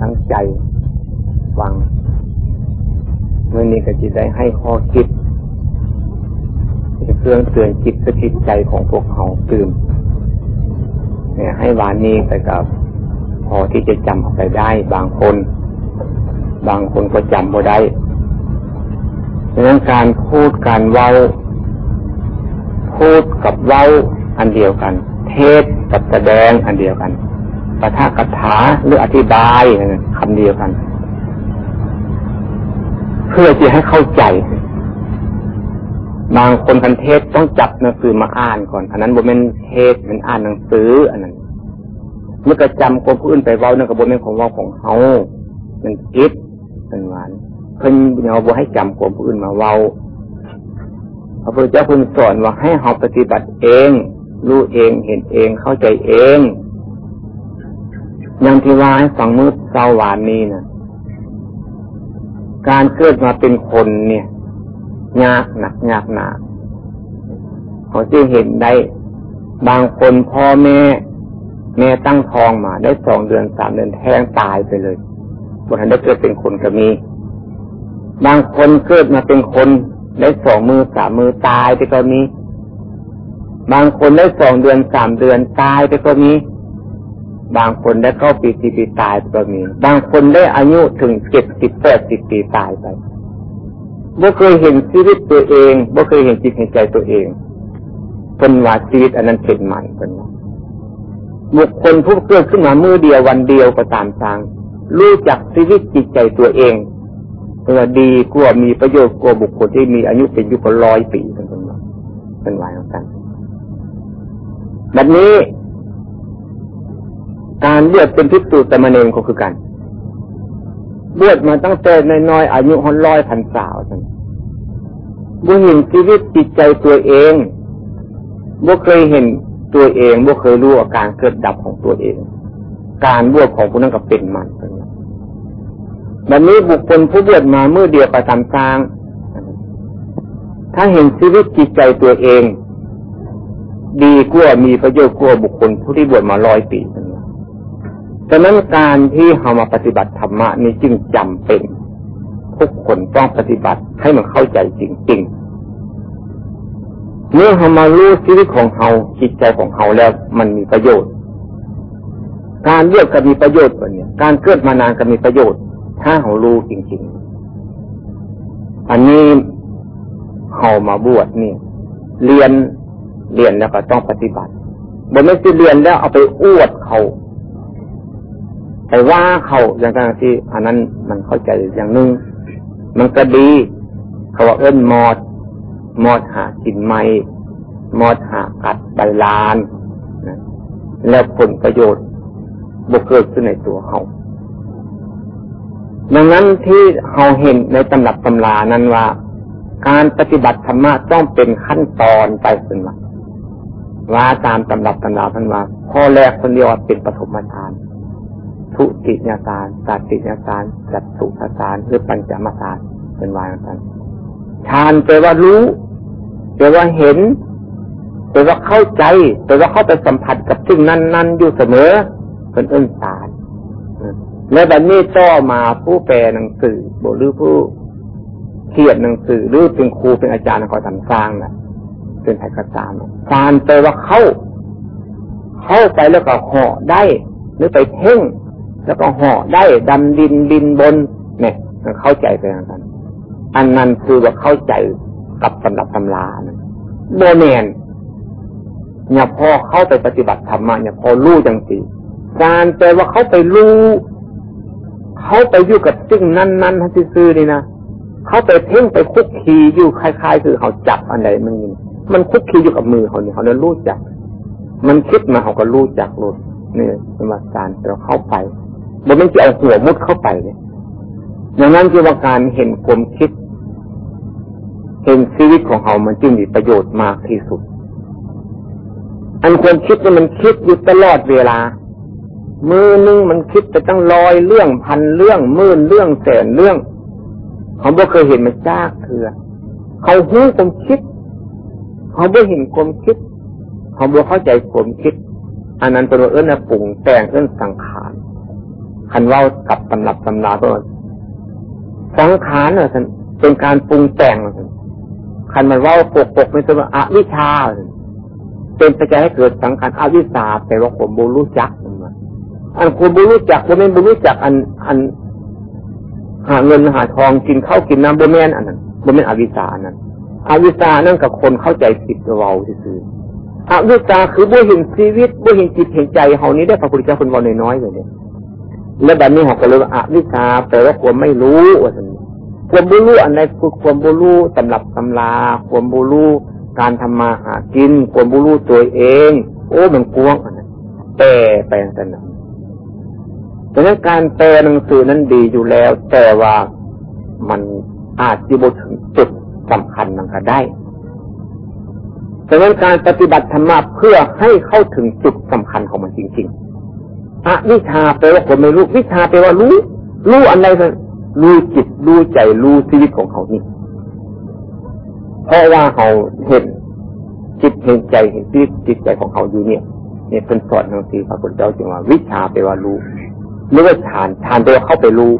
ทั้งใจฟังเมื่อนี้ก็จะได้ให้ข้อคิดเครื่องเตือนจิตสกิดใจของพวกเขาตื่นเนี่ยให้วานนี้ไปกับพอที่จะจำเอาไปได้บางคน บางคนก็จำบ่ได้ดังนั้นการพูดการเว้า พูดกับเว้าอันเดียวกัน เทศกับแสดงอันเดียวกัน ปะทะกถาหรืออธิบายคำเดียวกัน เพื่อที่ให้เข้าใจ บางคนคันเทศต้องจับหนังสือมาอ่านก่อน อันนั้นบ่เป็นเทศมันอ่านหนังสือ อันนั้น เมื่อกระจำคนผู้อื่นไปเว้านั่นก็บ่เป็นของว้าของเฮามันคิดเป็นหวานเพิ่นเอาบ่ให้จำคนผู้อื่นมาเว้าพระพุทธเจ้าคุณสอนว่าให้เฮาปฏิบัติเอง รู้เองเห็นเองเข้าใจเอง อย่างที่ว่าให้ฟังมืดเศร้าหวานนี้นะการเกิดมาเป็นคนเนี่ยยากหนักยากหนาเขาจะเห็นได้บางคนพ่อแม่แม่ตั้งท้องมาได้สองเดือนสามเดือนแท้งตายไปเลยบนทันได้เกิดเป็นคนก็มี บางคนเกิดมาเป็นคนได้สองมือสามมือตายไปก็มี บางคนได้สองเดือนสามเดือนตายไปก็มี บางคนได้เข้าปีสี่ปีตายก็มี บางคนได้อายุถึงเจ็ดสิบแปดสิบปีตายไปบ่เคยเห็นชีวิตตัวเองบ่เคยเห็นจิตเห็นใจตัวเองเป็นว่าชีวิตอันนั้นเป็นใหมันเป็นบุคคลผู้เกิดขึ้นมามือเดียววันเดียวก็ตามทาง รู้จักชีวิตจิตใจตัวเองเพื่อดีกว่ามีประโยชน์กว่าบุคคลที่มีอายุเป็นยุคร้อยปีเป็นต้นเป็นวายของกันแบบนี้ การบวชเป็นพิสูจน์ตมเนงก็คือกันบวชมาตั้งแต่ในน้อยอายุหนร้อยพันสาวท่านบ่เห็นชีวิตจิตใจตัวเองบ่เคยเห็นตัวเองบ่เคยรู้อาการเกิดดับของตัวเอง การบวชของผู้นั้นก็เป็นมันแบบนี้บุคคลผู้บวชมาเมื่อเดียวประทำสร้าง ถ้าเห็นชีวิตจิตใจตัวเอง ดีกว่ามีประโยชน์กว่าบุคคลผู้ที่บวชมาร้อยปีน ฉะนั้นการที่เรามาปฏิบัติธรรมะนี้จึงจำเป็น ทุกคนต้องปฏิบัติให้มันเข้าใจจริงๆ เมื่อเรามารู้ชีวิตของเราจิตใจของเราแล้วมันมีประโยชน์ การเลือกก็มีประโยชน์วันนี้การเกิดมานานก็มีประโยชน์ ถ้าเรารู้จริงๆ อันนี้เขามาบวชนี่ เรียนเรียนแล้วก็ต้องปฏิบัติบนไม่ใช่เรียนแล้วเอาไปอวดเขา ไปว่าเขาอย่างการที่อันนั้นมันเข้าใจอย่างนึง มันก็ดี เขาว่าเอิ้นมอด มอดหากินไม้มอดหากัดใบลานนะแล้วผลประโยชน์บกเกิดขึ้นในตัวเขาดังนั้นที่เขาเห็นในตำรับตำรานั้นว่า การปฏิบัติธรรมะต้องเป็นขั้นตอนไปเป็นว่าว่าตามตำรับตำราท่านว่าข้อแรกคนเดียวเป็นปฐมฌาน ทุติยสารสัตติยสารจัตุสารหรือปัญจมาสารเป็นวายกันฌานแปลว่ารู้แปลว่าเห็นแปลว่าเข้าใจแปลว่าเข้าไปสัมผัสกับสิ่งนั้น ๆ อยู่เสมอเป็นเอื้นสารและบัดนี้ต่อมาผู้แปลหนังสือบหรือผู้เขียนหนังสือหรือเป็นครูเป็นอาจารย์คอยทำสร้างน่ะเป็นไทยกระตามฌานแปลว่าเข้า เข้าไปแล้วก็ห่อได้ หรือไปเพ่ง แล้วก็ห่อได้ดำดินบินบน เนี่ยเข้าใจไปอย่างนั้นอันนั้นคือว่าเข้าใจกับตำหรับตำรานะโมเมนเนี่ยพอเข้าไปปฏิบัติธรรมะเนี่ยพอรู้จังสีการแปลว่าเขาไปรู้เขาไปอยู่กับสิ่งนั้นๆที่ซื้อนี่นะเขาไปเพ่งไปคุกคีอยู่คล้าย ๆ คือเขาจับอันใดมันมันคุกคีอยู่กับมือเขาเนี่ยเขาเนี่ยรู้จัก มันคิดมาเขาก็รู้จักรู้นี่สมาการเราเข้าไป มันไม่จะเอาหัวมุดเข้าไปเนี่ยดังนั้นจึงว่าการเห็นความคิด เห็นชีวิตของเขามันจึงมีประโยชน์มากที่สุด อันความคิดนี่มันคิดอยู่ตลอดเวลา มือนึงมันคิดไปตั้งร้อยเรื่องพันเรื่องหมื่นเรื่องแสนเรื่องเขาบ่เคยเห็นมันจ้าเถื่อเขาหู้ความคิด เขาบ่เห็นความคิด เขาบ่เข้าใจความคิด อันนั้นเป็นว่าเอื้อนปรุงแต่งเอื้อนสังขาร คันว่ากับตำรับตำราก็สังขารเนี่ยเป็นการปรุงแต่งคันมันว่าปกปกไม่ใช่ว่าอวิชาเป็นปัจจัยให้เกิดสังขารอวิชาแปลว่าผมบูรู้จักอันคุณบูรู้จักผมไม่บูรู้จักอันอัน หาเงินหาทองกินข้าวกินน้ำบแม่นอันนั้นบแม่นอวิชาอันนั้นอวิชานั่นกับคนเข้าใจผิดเราซื่ออวิชาคือบุหินชีวิตบุหินจิตเห็นใจเฮานี้ได้พระพุทธเจ้าคนวันน้อยๆเลยเนี่ย แล้วแบบนี้เขาก็เลยว่าอวิชาแปลว่าความไม่รู้ว่าสันความบุรู้อันใดคือความบุรู้สำหรับตำราความบุรู้การทำมาหากินความบุรู้ตัวเอง โอ้มันกวงอันนั้นแต่แปลงแต่นั้นดังนั้นการแปลหนังสือนั้นดีอยู่แล้ว แต่ว่ามันอาจจะบถึงจุดสำคัญมันก็ได้ดังนั้นการปฏิบัติธรรมะเพื่อให้เข้าถึงจุดสำคัญของมันจริง ๆ อวิชาแปลว่าคนไม่รู้ วิชาแปลว่ารู้ รู้อะไรกันรู้จิตรู้ใจรู้ชีวิตของเขานี่เพราะว่าเขาเห็นจิตเห็นใจเห็นชีวิตจิตใจของเขาอยู่เนี่ยเนี่ยเป็นสอนทางสีพระพุทธเจ้าจึงว่า วิชาแปลว่ารู้หรือว่าฌานฌานแปลว่าเข้าไปรู้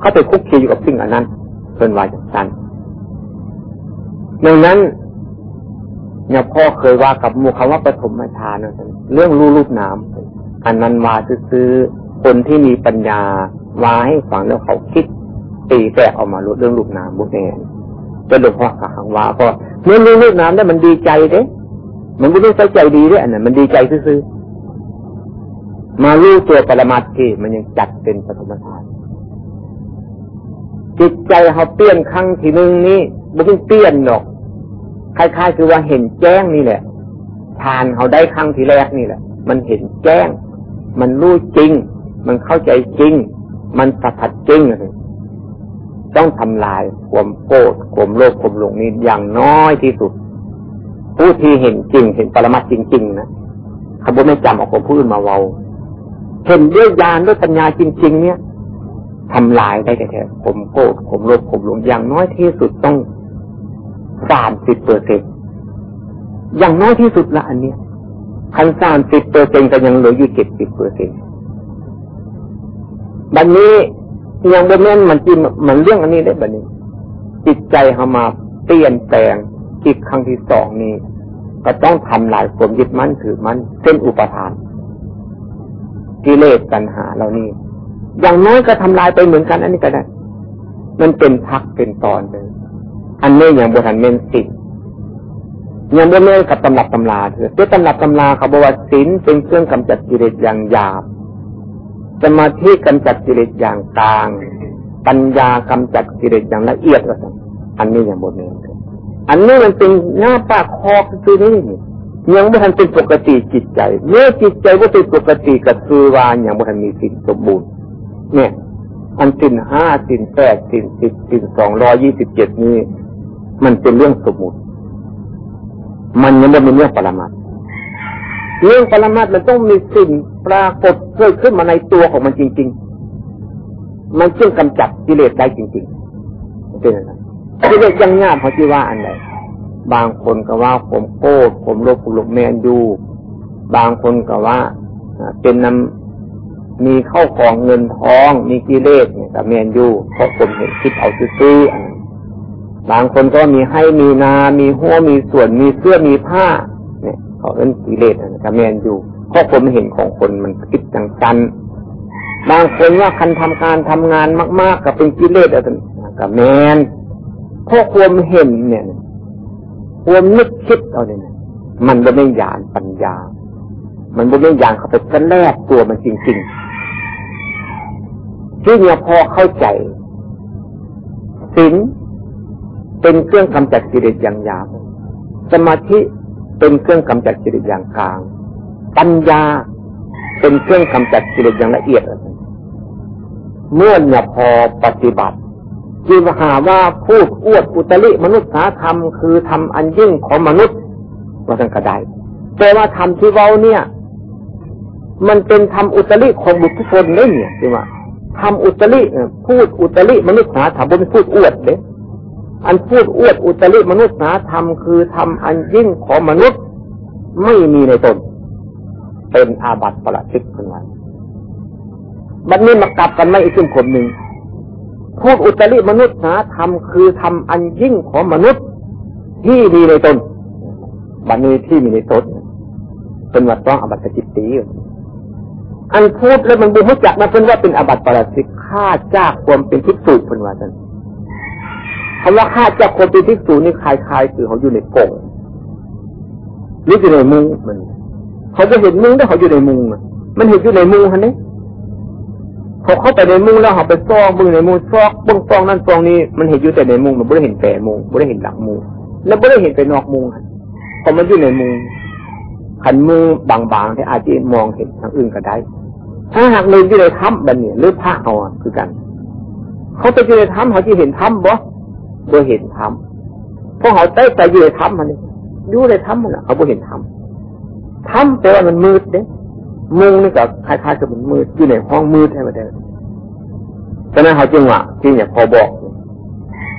เข้าไปคุกคีอยู่กับสิ่งอันนั้นเป็นวายจากฌานดังนั้นเนี่ยพ่อเคยว่ากับมูคำว่าปฐมฌานเรื่องรู้รูปน้ำ อันนั้นว่าซื้อคนที่มีปัญญาวาให้ฟังแล้วเขาคิดตีแตกออกมาเรื่องลูกน้ำบุกแน่จะหลวงพ่อขังว่าก็เมื่อรู้ลูกน้ำได้มันดีใจเด้ มันไม่ได้ใส่ใจดีด้วยอันนั้นมันดีใจซื่อมารู้ตัวปรมาที่มันยังจัดเป็นปฐมฌานจิตใจเขาเปลี่ยนครั้งที่หนึ่งนี้ไม่ต้องเปลี่ยนหรอกคล้ายๆคือว่าเห็นแจ้งนี่แหละฌานเขาได้ครั้งที่แรกนี่แหละ มันเห็นแจ้ง มันรู้จริง มันเข้าใจจริง มันสัผัสจริงเลยต้องทำลายความโกรธความโลภความหลงนี้อย่างน้อยที่สุด ผู้ที่เห็นจริง เห็นปรมัตจริง ๆ นะขบวนไม่จำเอาความพูดมาเวาเห็นด้วยญาณด้วยปัญญาจริง ๆ เนี่ยทำลายได้แท้ๆผมโกรธผมโลภผมหลงอย่างน้อยที่สุดต้องสามสิบเปอร์เซ็นอย่างน้อยที่สุดละอันเนี้ย คันสามสิบเปอร์เซ็นก็ยังเหลืออยู่เจ็ดสิบเปอร์เซ็นต์บัดนนี้ยังบนแม่นมันจิมันเรื่องอันนี้ได้บัดนนี้ จิตใจเขามาเปลี่ยนแปลงจิตครั้งที่สองนี้ ก็ต้องทำลายความยึดมั่นถือมั่นเส้นอุปทานกิเลสตัณหาเหล่านี้ อย่างน้อยก็ทำลายไปเหมือนกันอันนี้ก็ได้ มันเป็นพักเป็นตอนเลยอันนี้อย่างบทันเมนสิ ยังบ่เม่นกับตำรับตำราเถอะด้วยตำรับตำราเขาบอกว่าศีลเป็นเครื่องกำจัดกิเลสอย่างหยาบสมาธิกำจัดกิเลสอย่างกลาง ปัญญากำจัดกิเลสอย่างละเอียดว่าอันนี้อย่างบนนี้อันนี้มันเป็นหน้าปากคอคือนี่ยังไม่ทันเป็นปกติจิตใจ เมื่อจิตใจว่าเป็นปกติกับคือวานอย่างไม่ทันมีสิ่งสมบูรณ์เนี่ยอันสินห้าสินแปดสินสิบสินสองร้อยี่สิบเจ็ดนี้ มันเป็นเรื่องสมมุติ มันยังไม่เป็นเรื่องปรมาเรื่องปรมาตมันต้องมีสิ่งปรากฏเกิดขึ้นมาในตัวของมันจริง ๆ มันจึงกำจัดกิเลสได้จริงๆเป็นอะไรกิเลสยังงามเขาะที่ว่าอันไหนบางคนก็ว่าผมโกรธผมโลภผมหลบแมนอยู่บางคนก็ว่าเป็นนำมีเข้าของเงินทอง มีกิเลสเนี่ยกับแมนยูเพราะผมเห็นคิดเอาซื้อ บางคนก็มีให้มีนา มีหัวมีส่วนมีเสื้อมีผ้า เนี่ยเขาเอิ้นกิเลสกับแมนอยู่เพราะผมเห็นของคนมันคิดจังกัน บางคนว่าคันทำการทำงานมาก ๆกับเป็นกิเลสอะไรกับแมนเพราะความเห็นเนี่ยความนึกคิดเอาเนี่ยมันไม่ได้ยานปัญญา มันไม่ได้ยานเขาไปกันแรกตัวมันจริงๆที่เนี่ยพอเข้าใจศีล เป็นเครื่องกำจัดกิเลสอย่างยาวสมาธิเป็นเครื่องกำจัดกิเลสอย่างกลาง ปัญญาเป็นเครื่องกำจัดกิเลสอย่างละเอียด เมื่อเนี่ยพอปฏิบัติจึงหาว่าพูดอวดอุตริมนุษยธรรมคือทำอันยิ่งของมนุษย์ว่าทั้งกระไดแต่ว่าทำที่เว้าเนี่ย มันเป็นทำอุตริของบุตรทุกคนเนี่ยใช่ไหมทำอุตริพูดอุตริมนุษยธรรมบนพูดอวดเลย อันพูดอวดอุตริมนุษย์นาธรรมคือทำอันยิ่งของมนุษย์ไม่มีในตน เป็นอาบัติประชิกขึ้นมาบัดนี้มากลับกันไม่อีกชุมขมหนึ่งพวกอุตริมนุษย์นะทำคือทำอันยิ่งของมนุษย์ที่มีในตนบัดนี้ที่มีในตนเป็นวัดต้องอาบัติจิตตีอันพูดแล้วมันบุจักนะเป็นว่าเป็นอาบัติปราชิกฆ่าจ้าความเป็นทิศสูเป็นว่าจัน คำว่าฆ่าจากความเป็นทิศสูนี่คลายๆคือเขาอยู่ในกงหรืออยู่ในมุงมันเขาจะเห็นมุงได้เขาอยู่ในมุงมันเห็นอยู่ในมุงฮะนี่เขาเข้าไปในมุงแล้วเขาไปซองบึงในมุงซอกบึงซองนั่นซองนี้มันเห็นอยู่แต่ในมุงมันไม่ได้เห็นแต่มุงไม่ได้เห็นหลังมุงแล้วไม่ได้เห็นไปนอกมุงพอมันอยู่ในมุงขันมือบางๆที่อาจจะมองเห็นทางอื่นก็ได้ ถ้าหากเลยอยู่ในถ้ำแบันเนี่ยหรือพระเอาคือกัน เขาไปอยู่ในถ้ำเขาจะเห็นถ้ำบ่ บ่เห็นถ้ำเพราะเขาได้ไปอยู่ในถ้ำมันอยู่ในถ้ำมันเขาบ่เห็นถ้ำถ้ำแต่ว่ามันมืดเด้มุงนี่ก็คล้ายๆกับมันมืดอยู่ในห้องมืดใช่ไหมเด้ฉะนั้นเขาจึงว่าที่เนี่ยพอบอก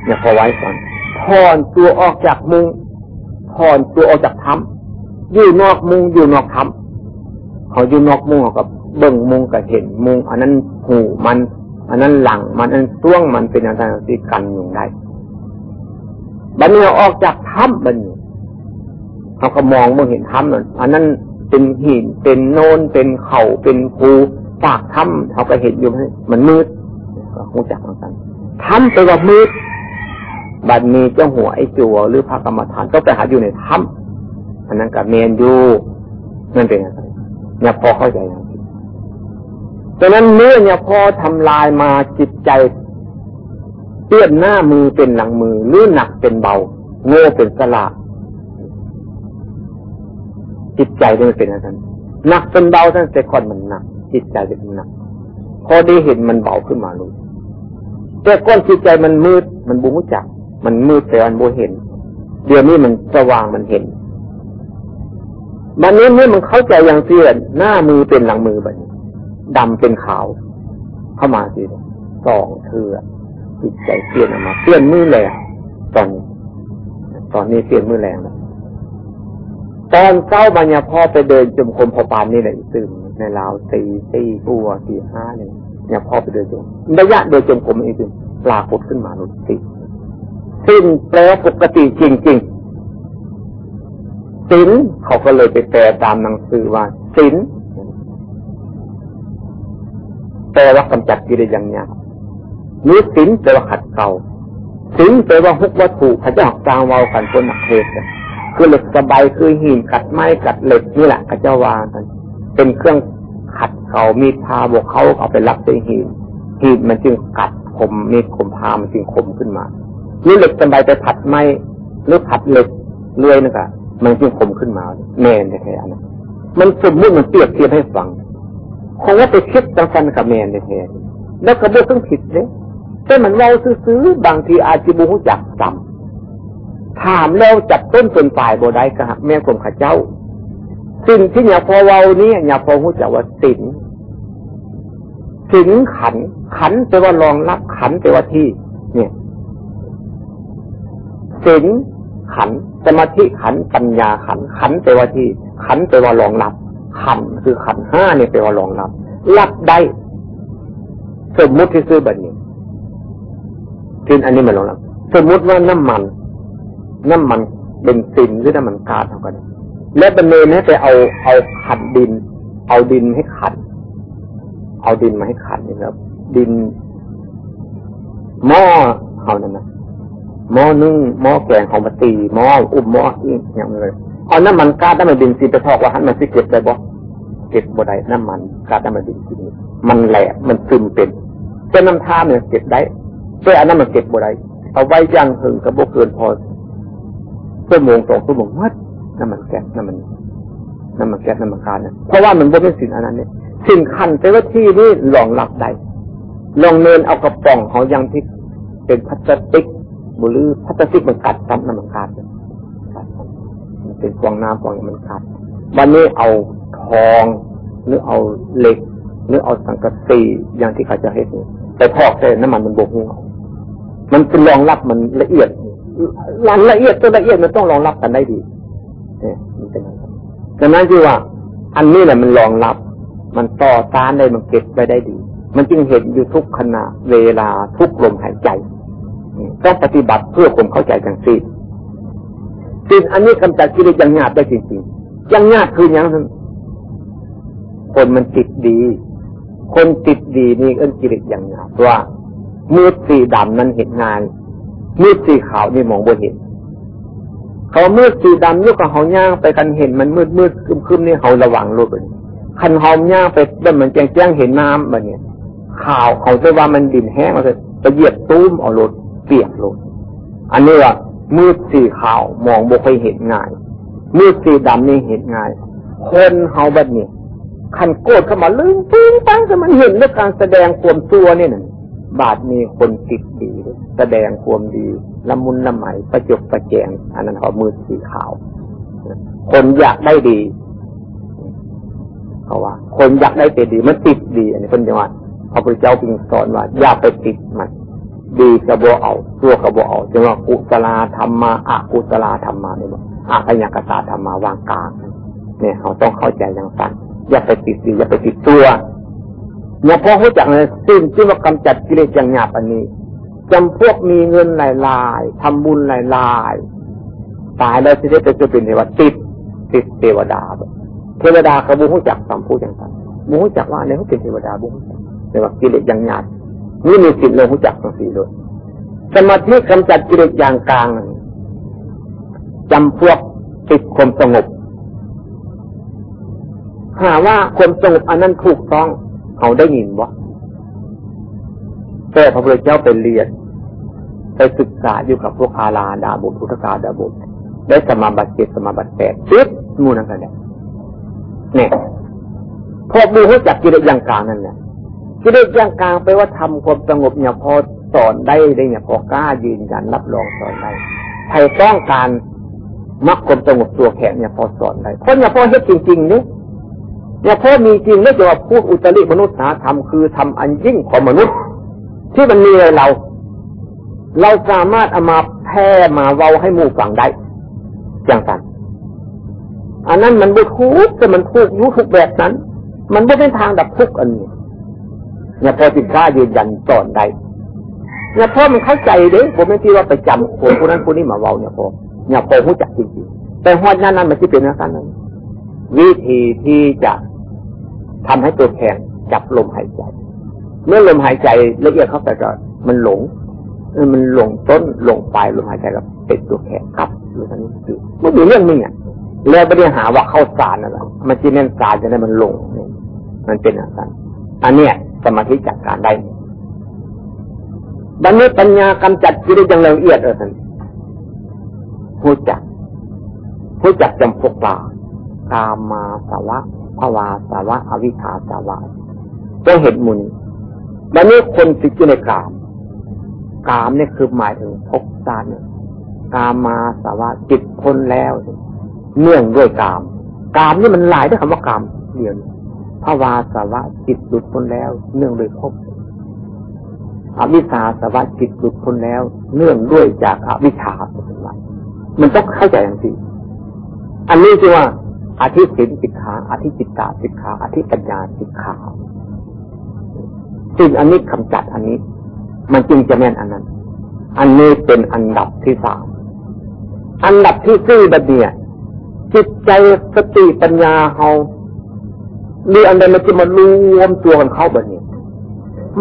เนี่ยพอไว้ก่อนถอนตัวออกจากมุงถอนตัวออกจากถ้ำอยู่นอกมุงอยู่นอกถ้ำเขาอยู่นอกมุงเขากับเบิ่งมุงก็เห็นมุงอันนั้นหูมัน อันนั้นหลังมันอันช่วงมันเป็นอะไรที่กันอยู่ได้ บัดนี้เราออกจากถ้ำบัดนี้เขาก็มองเมื่อเห็นถ้ำนั่นอันนั้นเป็นหินเป็นโนนเป็นเขาเป็นภูปากถ้ำเขาก็เห็นอยู่มันมืดก็คงจักเหมือนกันถ้ำไปว่ามืดบัดนี้เจ้าหัวไอ้จัวหรือพระกรรมฐานก็ไปหาอยู่ในถ้ำอันนั้นกับเมนอยู่นั่นเป็นอะไรเนี่ยพอเข้าใจนะดังนั้นเมื่อเนี่ยพอทำลายมาจิตใจ เตี้ยนหน้ามือเป็นหลังมือหรือหนักเป็นเบา โง่เป็นสลาจิตใจมันเป็นอะไรหนักเป็นเบาตั้งแต่ก่อนมันหนัก จิตใจเป็นหนัก พอได้เห็นมันเบาขึ้นมาลูกแต่ก้อนจิตใจมันมืด มันบุ้งจัก มันมืดแต่มันโบเห็น เดี๋ยวนี้มันสว่างมันเห็นบันนี้เมื่อมันเข้าใจอย่างเสียนหน้ามือเป็นหลังมือแบบนี้ดำเป็นขาว เข้ามาสิสองเถือ จิตใจเปลี่ยนออกมาเปลี่ยนมือแรงตอนตอนนี้เปลี่ยนมือแรงแล้วตอนเช้าบัญญาพ่อไปเดินจมคมพอปานนี่แหละตื่นในราวสี่สี่ปัวสี่ห้าเนี่ยเนี่ยพ่อไปเดินจมระยะเดินจมคมอีกตื่นปลากดขึ้นมาหลุดสิสิ้นแปลปกติจริงๆสินเขาก็เลยไปแปลตามหนังสือว่าสินแปลว่ากำจัดกิเลสอย่างนี้ นี้สินแปลว่าขัดเกลาสินแปลว่าฮุกวัตถุเขาจะหักจางเวากันคนหนักเทศคือเหล็กสบายคือหินกัดไม้กัดเหล็กนี่แหละเขาจะวางกัน เป็นเครื่องขัดเขามีดพาบวกเขาเอาไปรับด้วยหินหินมันจึงกัดคมมีดคมพามันจึงคมขึ้นมาหรือเหล็กสบายไปผัดไม้หรือผัดเหล็กเลื่อยนะกะมันจึงคมขึ้นมาแม่นแท้ๆนะมันสมมติมันเปรียบเทียบให้ฟังคงว่าไปคิดจังสันกับแมนในแท้แล้วก็บ่ต้องผิดเลย แต่มันเราซื้อบางทีอาจจะบูจักจำถามแล้วจับต้นจนปลายบ่ได้ก็หักแม่กรมข้าเจ้าสิ่งที่อย่าพอเว้านี้อย่าพอหูจักว่าสินสินขัน ขันแปลว่ารองรับขันแปลว่าที่ เนี่ยสินขันสมาธิขันปัญญาขัน ขันแปลว่าที่ ขันแปลว่ารองรับ ขันคือขันห้าเนี่ยแปลว่ารองรับ รับได้ สมมุติที่ซื้อแบบนี้ ทินอันนี้มันรองรับสมมุติว่าน้ำมัน น้ำมันเป็นสินหรือน้ำมันกาเท่ากัน และบันเนนให้ไปเอาเอาขัดดิน เอาดินให้ขัด เอาดินมาให้ขัดนี่ครับ ดินหม้อเอานั่นนะหม้อนึ่งหม้อแกงของมาตีหม้ออุ้มหม้ออีกอย่างเลยเอาน้ำมันกาดน้ำมันดินสีไปทอกว่าหันมันสิเก็บได้บ่เก็บบ่ได้น้ำมันกาดน้ำมันดินสีมันแหลกมันซึมเป็นแต่น้ำท่าเนี่ยเก็บได้ แต่อันนั้นมันเก็บบ่ได้เอาไว้ย่างหึงกับโบเกินพอชั่วโมงสองชั่วโมงมัดน้ำมันแก๊สน้ำมันน้ำมันแก๊สน้ำมันคาเนี่ยเพราะว่ามันบ่เป็นสิ่งอันนั้นเนี่ยสิ่งคันแต่ว่าที่นี่หลองรับได้ลองเนินเอากระป๋องของยังที่เป็นพลาสติกบุหรือพลาสติกมันกัดซ้ำน้ำมันคาดมันเป็นฟองน้ำฟองมันขาดวันนี้เอาทองหรือเอาเหล็กหรือเอาสังกะสีอย่างที่เขาจะให้ไปพอกใส่น้ำมันมันบกหัว มันเป็นรองรับมันละเอียดหลังละเอียดตัวละเอียดมันต้องรองรับกันได้ดีเนี่ยมันเป็นอย่างนั้นดังนั้นที่ว่า อันนี้แหละมันรองรับ มันต่อต้านได้มันเก็บไว้ได้ดี มันจึงเห็นอยู่ทุกขณะเวลาทุกลมหายใจต้องปฏิบัติเพื่อความเข้าใจกันสิสิ่งอันนี้กำจัดกิเลสย่างาบได้จริงๆย่างาบคืออย่างนั้นคนมันติดดี คนติดดีนี่เอิ้นกิเลสย่างาบว่า มืดสีดำนั้นเห็นงานมืดสีขาวนี่มองบ่เห็น เขามืดสีดำยกกับเขาย่างไปกันเห็นมันมืดมืดคึมคึมนี่เขาระวังรูปเลยคันหอมย่างไปแล้วเหมือนแจ้งแจ้งเห็นน้ำแบบนี้ข่าวเขาจะว่ามันดินแห้งมาเลยไปเหยียบตุ้มเอารถเปียกรถอันนี้ว่ามืดสีขาวมองบ่ค่อยเห็นง่าย มืดสีดำนี่เห็นง่าย คนเขาแบบนี้คันโกรธเข้ามาลืมปิ้งปังจะมันเห็นเรื่องการแสดงความตัวนี่น่ะ บาทมีคนติดดีแสดงความดีละมุนละไมประจบประแจงอันนั้นเขามือสีขาว คนอยากได้ดีเขาว่า คนอยากได้เป็นดีมันติดดี อันนี้คนจังหวัดพระพุทธเจ้าจึงสอนว่า อย่าไปติดมันดีกระโบเอาตัวกระโบเอาจังว่ากุศลธรรมาอกุศลธรรมาเนี่บอกอาพยากตาธรรมาวางกลางเนี่ยเขาต้องเข้าใจอย่างสั้นอย่าไปติดดีอย่าไปติดตัว เนี่ยพอเขาจักเลยสิ้นที่ว่ากำจัดกิเลสอย่างหยาบอันนี้จำพวกมีเงินหลายๆทำบุญหลายๆตายแล้วจะได้ไปจะเป็นเทวดาติดติดเทวดาเทวดาเขาบุ้งจักคำพูดอย่างนั้นบุ้งจักว่าเนี่ยเขาเป็นเทวดาบุ้งแต่ว่ากิเลสอย่างหยาบนี่มีสิทธิ์เลยหูจักทั้งสี่เลยสมาธิกำจัดกิเลสอย่างกลางจำพวกติดความสงบหาว่าความสงบอันนั้นถูกต้อง เขาได้ยินว่าแต่พระพุทธเจ้าไปเรียนไปศึกษาอยู่กับพวกอาลาดาบุตรพุทธกาดาบุตรได้สมาบัติเจ็ดสมาบัติแปดชิดมูนันกันเนี่ยนี่พอดูเขาจักกิเลสอย่างกลางนั่นแหละกิเลสอย่างกลางไปว่าทำความสงบเนี่ยพอสอนได้ได้เนี่ยพอกล้ายืนยันรับรองสอนได้ใครต้องการมักความสงบตัวแข็งเนี่ยพอสอนได้เพราะเนี่ยพอเฮ็ดจริงๆเนี่ย เนี่ยพอมีจริงไม่จะว่าพูดอุตริมนุษย์หาธรรมคือทำอันยิ่งของมนุษย์ ที่มันมีเรา เราสามารถเอามาแพ่มาเว้าให้หมู่ฟังได้อย่างนั้นอันนั้นมันบุทุกแต่มันทุกยุทุกแบบนั้น มันไม่เป็นทางดับทุกอันนี้เนี่ยพอจิตกล้ายืนยันสอนได้เนี่ยพอมันเข้าใจเด้ผมไม่ที่ว่าไปจำคนคนนั้นคนนี้มาเว้าเนี่ยพอเนี่ยพอรู้จักจริงๆแต่หัวนั้นนั้นมันจะเป็นอาการนั้น วิธีที่จะ ทำให้ตัวแข็งจับลมหายใจ เมื่อลมหายใจละเอียดเข้าไปก็มันหลงมันหลงต้นหลงปลายลมหายใจกับเป็นตัวแข็งครับอยู่ตรงนี้คือมันมีเรื่องนึงอะแล้วไม่ได้หาว่าเข้าสารอะไรมันจีเน้นสารจะได้มันหลงมันเป็นอย่างนั้นอันเนี้ยสมาธิจัดการได้บันนี้ปัญญากำจัดกิเลสอย่างละเอียดเออท่านผู้จักผู้จักจำพวกปลากามาสวะ ภาวาสวะ อวิชชาสวะก็เห็นมุนแล้วนี้คนติดอยู่ในกาม กามเนี่ยคือหมายถึงภพชาติกามาสาวะจิตพ้นแล้ว เนื่องด้วยกาม กามนี่มันหลายด้วยคำว่ากามเดียวภาวาสาวะจิตหลุดพ้นแล้ว เนื่องด้วยภพอวิชาสาวะจิตหลุดพ้นแล้ว เนื่องด้วยจากอวิชชามันต้องเข้าใจอย่างนี้อันนี้คือว่า อาทิสินสิกขาอาทิจิตตาสิกขาอาทิปัญญาสิกขาสิ่งอันนี้กำจัดอันนี้ มันจึงจะแม่นอันนั้น อันนี้เป็นอันดับที่สามอันดับที่สี่แบบเนี้ยจิตใจสติปัญญาเขาหรืออันใดมันจะมารวมตัวกันเข้าแบบนี้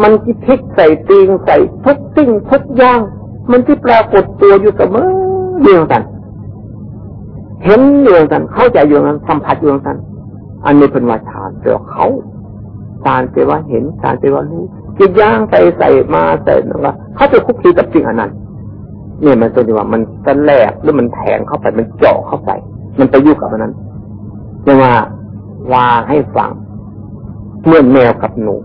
มันจะพลิกใส่ตีงใส่ทุกสิ่งทุกอย่าง มันที่ปรากฏตัวอยู่เสมอเดียวกัน เห็นเดียวกัน เข้าใจอยู่กันสัมผัสอยู่กัน อันนี้เป็นวาชาเดียวเขาสารแปลว่าเห็นสารแปลว่ารู้จิตย่างใส่ใส่มาใส่นั่นว่าเขาจะคุกคีกับสิ่งอันนั้นเนี่ยมันตัวที่ว่ามันสแลกหรือมันแทงเข้าไปมันเจาะเข้าไป มันไปยุ่งกับมันนั้นเรียกว่าวาให้ฟังเมื่อแมวกับหนู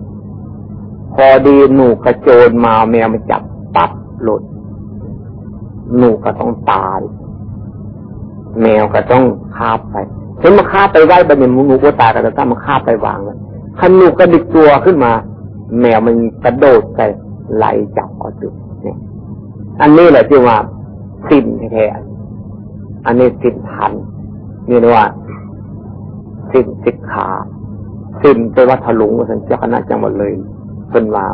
พอดีหนูกระโจนมาแมวมันจับปัดหลุดหนูก็ต้องตาย แมวก็ต้องคาบไปเห็นมันคาบไปไว้บนเนี่ยหนูก็ตายก็จะต้องมันคาบไปวางเลยขันนูกระดิกตัวขึ้นมา แมวมันกระโดดใส่ไหลจับเอาจุดเนี่ย อันนี้แหละที่ว่าสิ้นแท้อันนี้สิ้นทันนี่เรียกว่าสิ้นสิกขาสิ้นไปว่าถลุงว่าสัญเจ้าคณะจังหวัดเลยเป็นว่า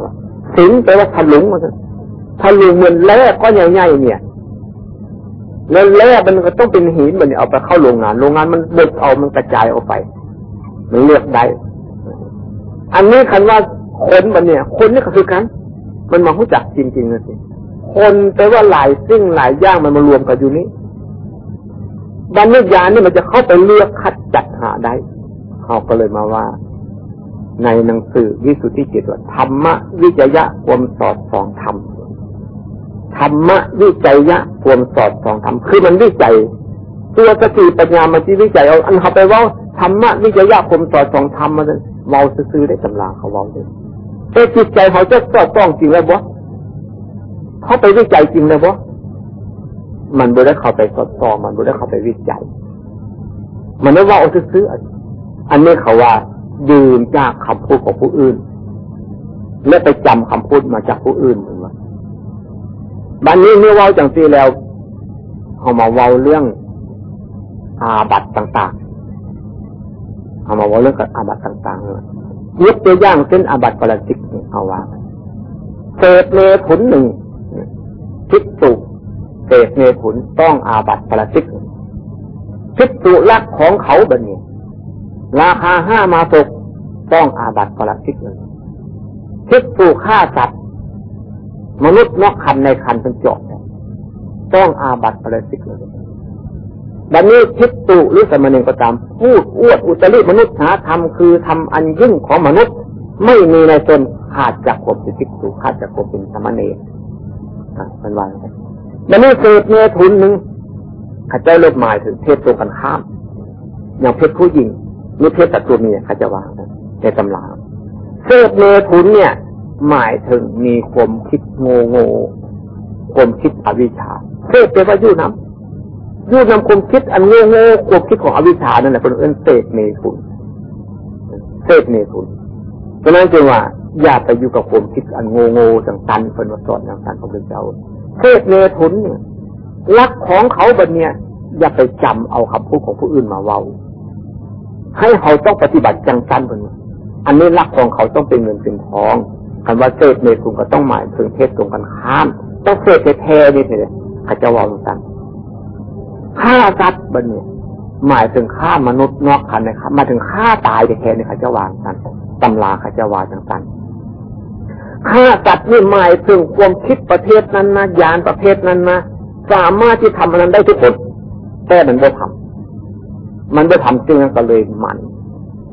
สิงแปว่าถลุงมันถลุงเหมือนแร่ก็ใหญ่ๆเนี่ย แล้วแร่มันก็ต้องเป็นหินมันเอาไปเข้าโรงงาน โรงงานมันบดเอามันกระจายออกไป มันเลือกได้ อันนี้คันว่าคนมันเนี่ย คนนี่ก็คือกัน มันมารู้จักจริงๆนะสิคนแปลว่าหลายสิ่งหลายอย่างมันมารวมกันอยู่นี้บัญญัติญาณนี่มันจะเข้าไปเลือกคัดจัดหาได้เขาก็เลยมาว่า ในหนังสือวิสุทธิจิตว่าธรรมะวิจยะความสอดสองธรรม ธรรมะวิจัยะความสอดสองธรรมคือมันวิจัยตัวสติปัญญามันที่วิจัยเอาอันเขาไปว่าธรรมะวิจัยยะความสอดสองธรรมมันเมาซื้อได้ตำราเขาเว้าเลยแต่จิตใจเขาจะสอดต้องจริงแล้วบ่เขาไปวิจัยจริงแล้วบ่มันบ่ได้เข้าไปสอดส่องมันบ่ได้เข้าไปวิจัย มันไม่ว่าเอาซื้ออันนี้เขาว่ายืมจากคำพูดของผู้อื่น และไปจำคำพูดมาจากผู้อื่น เหมือนว่าบันนี้เมื่อเว้าจังซีแล้วเขามาเว้าเรื่องอาบัตต่างๆเขามาเว้าเรื่องกับอาบัตต่างๆเลยยกตัวอย่างเช่นอาบัตปราชิกเอาว่าเศษเมถุนหนึ่งทิศสุเศษเมถุนต้องอาบัตปราชิกทิศสุลักของเขาแบบนี้ ราคาห้ามาตกต้องอาบัตปราชิกเลยทิศสุฆ่าสัตว์ มนุษย์นอกคันในคันเป็นจบต้องอาบัติปราชิกเลยดังนี้ทิฏตุหรือสมณีก็ตาม พูดอวดอุตริมนุษย์หาธรรมคือทำอันยิ่งของมนุษย์ ไม่มีในตนขาดจากความเป็นทิฏตุขาดจากความเป็นสมณีเป็นว่าดังนี้เศษเนื้อทุนหนึ่งข้าเจ้าเลิกหมายถึงเพศตรงกันข้าม อย่างเพศผู้หญิงนี่เพศศัตรูเมียข้าจะวางในตำราเศษเนื้อทุนเนี่ย หมายถึงมีความคิดโง่โง่ความคิดอวิชชาเศษเป็นว่ายู่น้ำยู่นำความคิดอันโง่โง่ความคิดของอวิชชานั่นแหละเป็นเอื้นเศษเมถุนเศษเมถุนเพราะนั้นจึงว่าอย่าไปอยู่กับความคิดอันโง่โง่จังตันเป็นวัสอนอย่างตันของพระเจ้าเศเมถุนเนี่ยลักของเขาบันเนี่ยอย่าไปจำเอาคำพูดของผู้อื่นมาเว้า ให้เขาต้องปฏิบัติจังตันเป็นอันนี้ลักของเขาต้องเป็นเงินเป็นทอง คำว่าเศษเมถุนก็ต้องหมายถึงเพศตรงกันข้ามต้องเศษแท้ๆนี่เลยเขาจะวางตันฆ่าสัตว์บันเนี่ยหมายถึงฆ่ามนุษย์นอกคันนะครับมาถึงฆ่าตายแท้ๆเนี่ยเขาจะวางกันตำราเขาจะวางจังสันฆ่าสัตว์นี่หมายถึงความคิดประเทศนั้นนะยานประเภทนั้นนะสามารถที่ทำมันได้ทุกคนแต่มันไม่ทำมันไม่ทำจึงก็เลยหมัน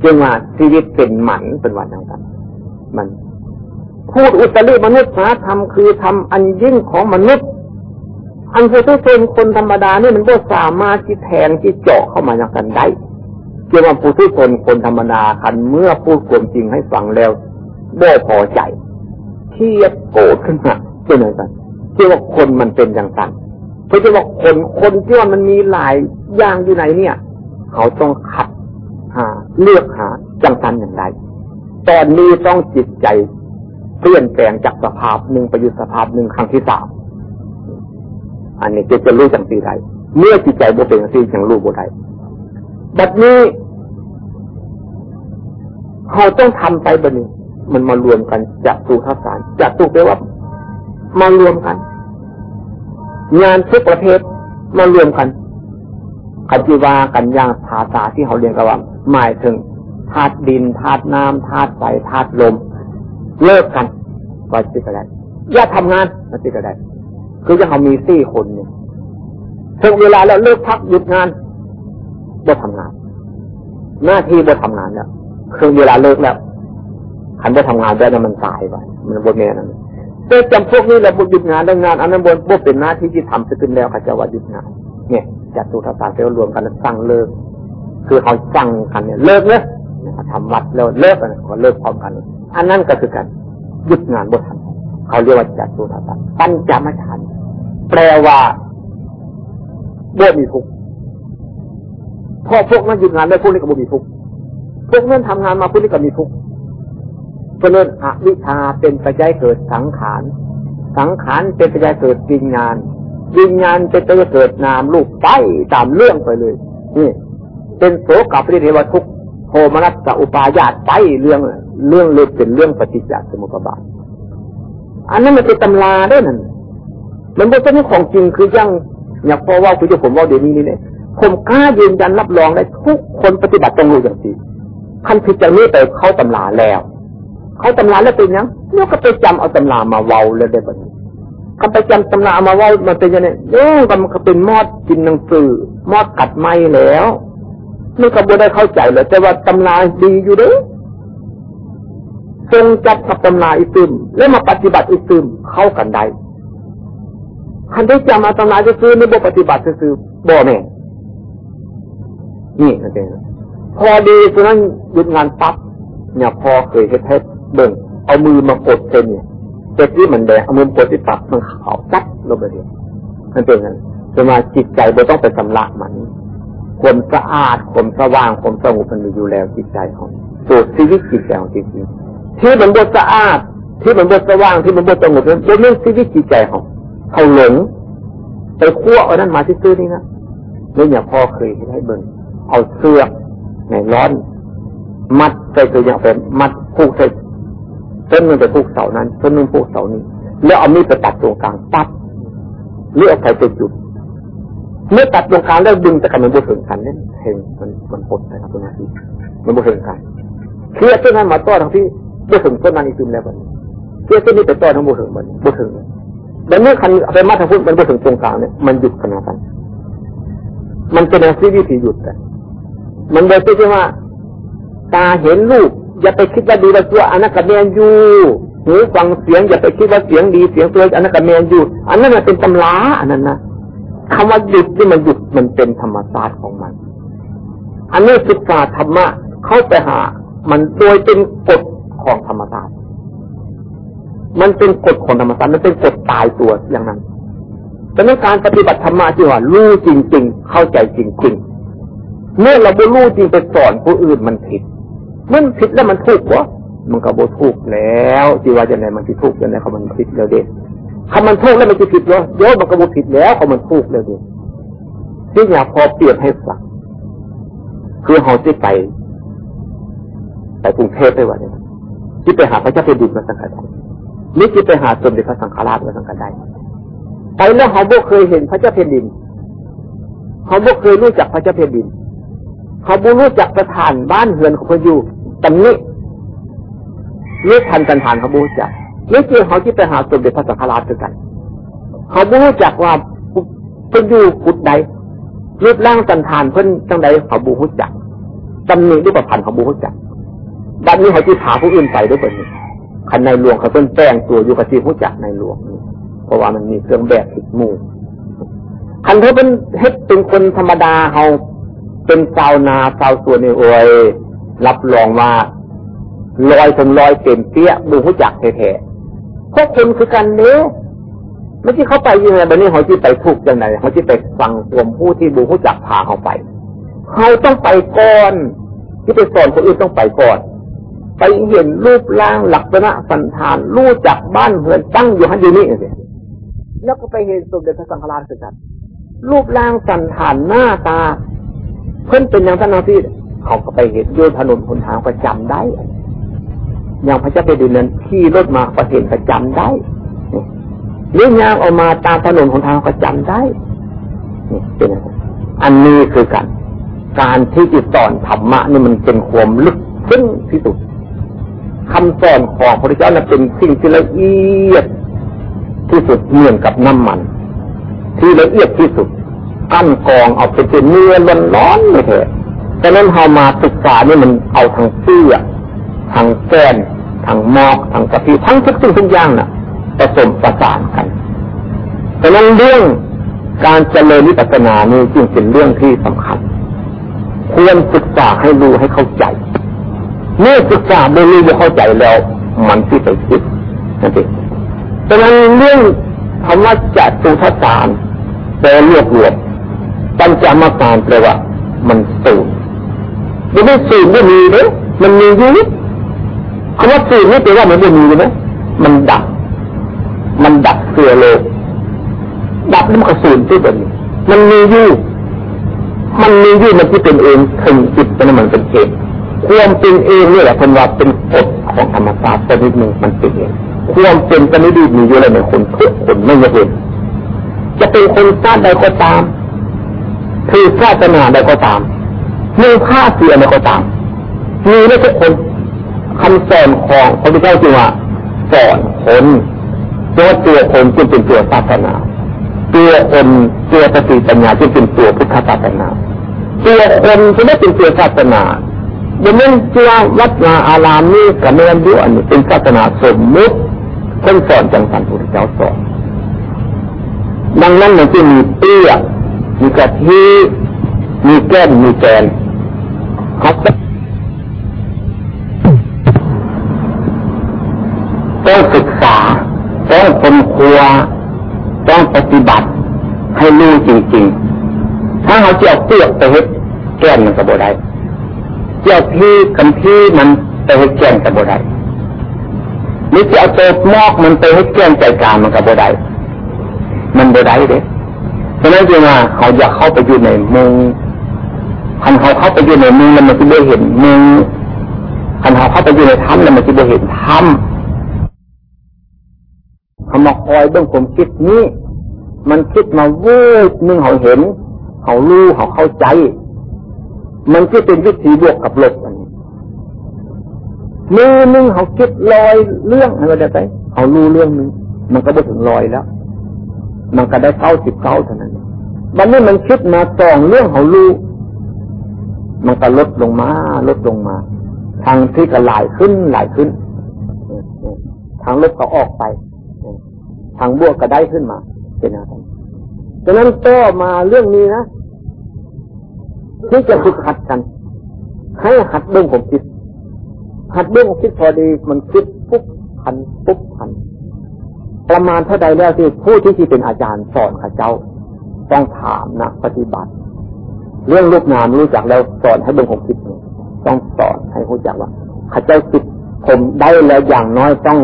จึงว่าชีวิตเป็นหมันเป็นวันจังสันมัน พูดอุตริมนุษย์าธรรมคือทำอันยิ่งของมนุษย์ อันผู้ทุชนคนธรรมดาเนี่ยมันก็สามารถที่แทงที่เจาะเข้ามาอย่างกันได้เกี่ยวกับผู้ทุชนคนธรรมดาคันเมื่อพูดความจริงให้ฟังแล้วบ่พอใจเครียดโกรธขึ้นมาเป็นอะไรกันเกี่ยวกับคนมันเป็นอย่างนั้นเพราะจะบอกคนคนที่ว่ามันมีหลายอย่างอยู่ไหนเนี่ย เขาต้องขัดหาเลือกหาจังสันอย่างไรตอนนี้ต้องจิตใจ เปลี่ยนแปลงจากสภาพหนึ่งไปอยู่สภาพหนึ่งครั้งที่สามอันนี้จะจะรู้จังสีใดเมื่อจิตใจบ่เป็นสีจังรู้บ่ได้แบบนี้เขาต้องทำไปบันี้มันมารวมกันจะตูทัศานจะตูแปลว่ามารวมกัน งานทุกประเภทมารวมกันคัจิวากันย่างภาษาที่เขาเรียนกันว่าหมายถึงธาตุดินธาตุน้ำธาตุไฟธาตุลม เลิกกันก็จิตก็ได้อย่าทำงานก็จิตก็ได้คือจะเขามีสี่คนเนี่ยถึงเวลาแล้วเลิกพักหยุดงานบ่ทำงาน หน้าที่บ่ทำงานเนี่ยคือเวลาเลิกแล้วขันบ่ทำงานได้นั้นมันตายไปมันบนแม่นั้นแต่จำพวกนี้แหละบุหยุดงานได้งานอันนั้นบนบ่เป็นหน้าที่ที่ทำจะขึ้นแล้วเขาจะว่าหยุดงาน เนี่ยจัดตุทศาสตร์รวมกันแล้วสั่งเลิก คือเขาสั่งกันเนี่ยเลิกเลยทำวัดแล้วเลิกกันก็เลิกพร้อมกัน อันนั้นก็คือการหยุดงานบ่ทำเขาเรียกว่าจัดตุทัศน์ปัญจมชันแปลว่าบ่มีทุกพอพวกนั้นหยุดงานแล้พวกนี้ก็บ่มีทุกพวกนั้นทำงานมาพวกนี้ก็มีทุกเพราะนั้นอวิชาเป็นปัจจัยเกิดสังขาร สังขารเป็นปัจจัยเกิดวิญญาณวิญญาณเป็นปัจจัยเกิดนามลูกไปตามเรื่องไปเลย นี่ เป็นโสกับปริเทวทุกข์ พมนัสสอุปายาตไปเรื่องเรื่องเล็กเป็นเรื่องปฏิจจสมุปบาท อันนั้นมันเป็นตำราได้นั่นมันไม่ใช่ของจริงคือยังอยากพอว่าคุณจะผมว่าเดี๋ยวนี้นี่เนี่ยผมกล้ายืนยันรับรองได้ทุกคนปฏิบัติต้องรู้อย่างนี้คันผิดจากนี้ไปเข้าตำราแล้ว เข้าตำราแล้วเป็นยังเนี่ยก็ไปจำเอาตำรามาเว้าเลยได้แบบนี้คำไปจำตำรามาเว้ามันเป็นยังไงเออมันก็เป็นมอดกินหนังสือมอดกัดไม้แล้ว นี่ก็บ่ได้เข้าใจเลยแต่ว่าตำราดีอยู่เด้ทรงจับกับตำราอิซึมแล้วมาปฏิบัติอิซึมเข้ากันได้คันได้จำมาตำราจะซื้อไม่บ่ปฏิบัติจะซื้อบ่แม่นี่นั่นเองพอดีตอนนั้นหยุดงานปั๊บเนี่ยพอเคยเฮ็ดให้เบิ่งเอามือมากดเส้นเนี่ยเจ็ดที่มันแดงเอามือกดที่ปับมันขาวจัดลงไปเลยนั่นเป็นไงจะมาจิตใจเราต้องไปสำลักมัน ความสะอาดความสว่างความสงบมันมีอยู่แล้วจิตใจของสูตรชีวิตจิตใจของจริงๆที่มันบดสะอาด ที่มันบดสว่างที่มันบดสงบนั้นเป็นเรื่องชีวิตจิตใจของเขาหลงไปคั่วเอานั้นมาที่ซื้อนี่นะนี่อย่าพ่อเคยให้เบิ่งเอาเสื้อในร้อน มัดใส่ตัวอย่างเป็นมัดผูกใส่ต้นนึงไปผูกเสานั้นต้นนึงผูกเสานี้ แล้วเอามีดไปตัดตรงกลางตัดเลือกใส่เป็นจุด เมื่อตัดตรงกลางแล้วดึงแต่กันมันบวถึงกันเนี่ยเห็นมันมันปดนะครับตรงนี้มันบวถึงกันเคลียร์ต้นนั้นมาต้อนทั้งที่บวถึงต้นนั้นอีกซึมแล้วมันเคลียร์ต้นนี้ไปต้อนทั้งบวถึงมันบวถึงแต่เมื่อคันไปมาทางพุทธมันบวถึงตรงกลางเนี่ยมันหยุดขนาดนั้นมันเป็นสิ่งวิธีหยุดแต่มันเลยที่ว่า ตาเห็นรูปอย่าไปคิดว่าดีว่าตัวอันนั้นกับแมนยูหูฟังเสียงอย่าไปคิดว่าเสียงดีเสียงตัวอันนั้นกับแมนยูอันนั้นเป็นตำราอันนั้นนะ คำว่าหยุดที่มันหยุดมันเป็นธรรมชาติของมัน อันนี้ศึกษาธรรมะเข้าไปหา มันโดยเป็นกฎของธรรมชาติมันเป็นกฎของธรรมชาติมันเป็นกฎตายตัวอย่างนั้นดังนั้นการปฏิบัติธรรมะที่ว่ารู้จริง ๆ เข้าใจจริง ๆ เมื่อเราไม่รู้จริงไปสอนผู้อื่นมันผิดมันผิดแล้วมันถูกวะมันก็บ่ถูกแล้วที่ว่าจะไหนมันที่ถูกจะไหนเขามันผิดแล้วเด็ด คำมันถูกแล้วมันจะผิดเนาะเดี๋ยวมันก็บ่ผิดแล้วเขามันถูกแล้วเด็ดที่อยากพอเปรียบให้ฟังคือเขาจะไปไปกรุงเทพได้วันนี้ที่ไปหาพระเจ้าแผ่นดินมาสังกัดได้นี่ที่ไปหาสมเด็จพระสังฆราชมาสังกัดได้ไปแล้วเขาบ่เคยเห็นพระเจ้าแผ่นดินเขาบ่เคยรู้จักพระเจ้าแผ่นดินเขาบ่รู้จักสถานบ้านเฮือนของเขาอยู่ตำนี้นี่ทันกันทานเขาบูจัก นี่คือเขาที่ไปหาสมเด็จพระสังฆราชด้วยกัน เขาบูจักว่าเพิ่นอยู่ขุดใดรูปร่างสันทานเพิ่นจังใดเขาบูรู้จักตำนี้ด้วยปพันธ์เขาบูรู้จักบัดนี้เขาที่ถาผู้อื่นไปด้วยคนนี้ขันในหลวงเขาเพิ่นแป้งตัวอยู่กับที่รู้จักในหลวงเพราะว่ามันมีเครื่องแบบผิดมู่คันเธอเป็นเฮ็ดเป็นคนธรรมดาเขาเป็นชาวนาชาวสวนในโอยรับรองว่าลอยถึงลอยเต็มเปี้ยบูหูจักแท้ พวกคนคือกันเนี้ยไม่ใช่เขาไปยังไงบันนี้เขาที่ไปถูกยังไงเขาที่ไปฟังรวมผู้ที่บูหูจักพาเขาไปเขาต้องไปก่อน ที่ไปสอนคนอื่นต้องไปก่อน ไปเห็นรูปร่างลักษณะสันฐานรู้จักบ้านเฮือนตั้งอยู่ฮันอยู่นี่สิแล้วก็ไปเห็นสมเด็จพระสังฆราชสุกันรูปร่างสันฐานหน้าตา เพิ่นเป็นอย่างท่านนาที่เขาก็ไปเห็นโยนถนนคนทางประจำได้ อย่างพระเจ้าแผ่นดินนั้นขี่รถมาประเห็นประจำได้หรือยางออกมาตามถนนของทางประจำได้นี่เป็นอันนี้คือกันการที่จิตสอนธรรมะนี่มันเป็นความลึกซึ้งที่สุดคำสอนของพระเจ้านั้นเป็นสิ่งที่ละเอียดที่สุดเหมือนกับน้ำมัน ที่ละเอียดที่สุดกั้นกองเอาไปเป็นเนื้อร้อนๆเลยเถอะฉะนั้นเรามาศึกษานี่มันเอาทางเสื้อ ทางแก้นทางมอกทางกะทิทั้งทุกสิ่งทุกอย่างน่ะผสมประสานกันฉะนั้นเรื่องการเจริญวิปัสสนานี่จึงเป็นเรื่องที่สำคัญ ควรศึกษาให้รู้ให้เข้าใจ เมื่อศึกษาไม่รู้ไม่เข้าใจแล้ว มันที่ไปคิดนั่นเองฉะนั้นเรื่องธรรมะจัตุทัศานแปลรวบรวมปัญจมาการแปลว่า มันสูญไม่สูญไม่มีเลยมันมีอยู่ คำว่าสูญนี่แปลว่ามันไม่มีเลยมันดับ มันดับเสือโลกดับแล้วมันก็สูญที่แบบนี้มันมีอยู่มันมีอยู่มันที่เป็นเองถึงจิตเป็นมันเป็นเองความเป็นเองนี่แหละเป็นว่าเป็นกฎของธรรมชาติชนิดหนึ่งมันเป็นเองความเป็นชนิดมีอยู่ในคนทุกคนไม่ยกเว้นจะเป็นคนชาติใดก็ตามคือศาสนาใดก็ตามมีผ้าเสียอะไรก็ตามมีไม่ทุกคน คำสอนของพระพุทธเจ้าจึงว่าสอนคนตัวตัวคนจึงเป็นตัวศาสนาตัวคนตัวสติปัญญาจึงเป็นตัวพุทธศาสนาตัวคนจะไม่เป็นตัวศาสนาดังนั้นเจ้าวัดวาอารามนี้กับเมืองด้วยเป็นศาสนาสมมุติคนสอนจังสันพุทธเจ้าสอนดังนั้นมันจะมีเตี้ยมีกะทิมีแก้มมีแกนเขาต้องศึกษาต้องค นครัวต้องปฏิบัติให้รู้จริง ๆ ถ้าเขาเจียวเปลือกไปเฮ็ดแก้มมันก็บ่ได้เจียวพี่กันพี่มันไปเฮ็ดแก้มก็บ่ได้หรือจะเอาโตมอกมันไปเฮ็ดแก้มใจกลางมันก็บ่ได้มันบได้เด้ฉะนั้นจึงว่าเขาอยากเข้าไปอยู่ในมุงคันเขาเข้าไปอยู่ในมุงแล้วมันจะได้เห็นมุงคันเขาเข้าไปอยู่ในถ้ำแล้วมันจะได้เห็นถ้ำ เขามาคอยเบื้องผมคิดนี้ มันคิดมาวูบนึงเขาเห็นเขารู้เขาเข้าใจ มันก็เป็นวิธีบวกกับลบอันนี้มือนึงเขาคิดลอยเรื่องอะไรไปเขารู้เรื่องนึงมันก็ไปถึงลอยแล้ว มันก็ได้เก้าสิบเก้าเท่านั้นบันนี้มันคิดมาสองเรื่องเขารู้มันก็ลดลงมาลดลงมา ทางที่ก็หลายขึ้นหลายขึ้น ทางลบก็ออกไป ทางบวกก็ได้ขึ้นมา เป็นอะไรฉะนั้นก็มาเรื่องนี้นะที่จะฝึกหัดกัน ให้หัดเบื้องผมคิด หัดเบื้องผมคิดพอดีมันคิดปุ๊บพันปุ๊บพัน ประมาณเท่าใดแล้วที่ผู้ที่ที่เป็นอาจารย์สอนข้าเจ้า ต้องถามนะปฏิบัติ เรื่องรูปนามรู้จักแล้วสอนให้เบื้องผมคิดต้องสอนให้รู้จักว่าข้าเจ้าคิดผมได้แล้วอย่างน้อยต้อง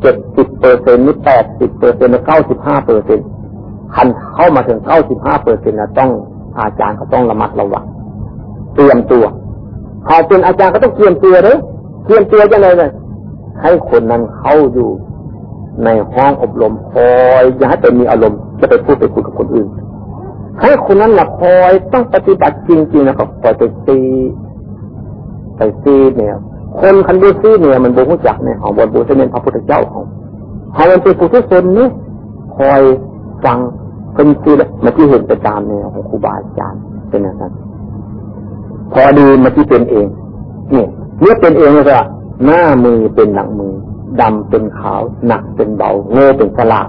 เจ็ดสิบเปอร์เซ็นต์นี่แปดสิบเปอร์เซ็นต์เก้าสิบห้าเปอร์เซ็นต์คันเข้ามาถึงเก้าสิบห้าเปอร์เซ็นต์นะต้องอาจารย์เขาต้องระมัดระวังเตรียมตัวเขาเป็นอาจารย์ก็ต้องเตรียมตัวเลยเตรียมตัวยังไงเลยให้คนนั้นเข้าอยู่ในห้องอบรมคอยอย่าให้เป็นมีอารมณ์จะไปพูดไปคุยกับคนอื่น ให้คนนั้นละคอยต้องปฏิบัติจริงๆนะครับคอยไปซีไปซีเนี่ย คนคันดูซีเนี่ยมันบูรู้จักเนี่ยของบนบูจะเป็นพระพุทธเจ้าของเขาเป็นผู้ทุชนนี่คอยฟังเป็นซีมาที่เห็นประจานเนี่ยของครูบาอาจารย์เป็นอย่างนั้นพอดีมาที่เป็นเองเนี่ยเมื่อเป็นเองก็หน้ามือเป็นหลังมือดำเป็นขาวหนักเป็นเบาโง่เป็นสลา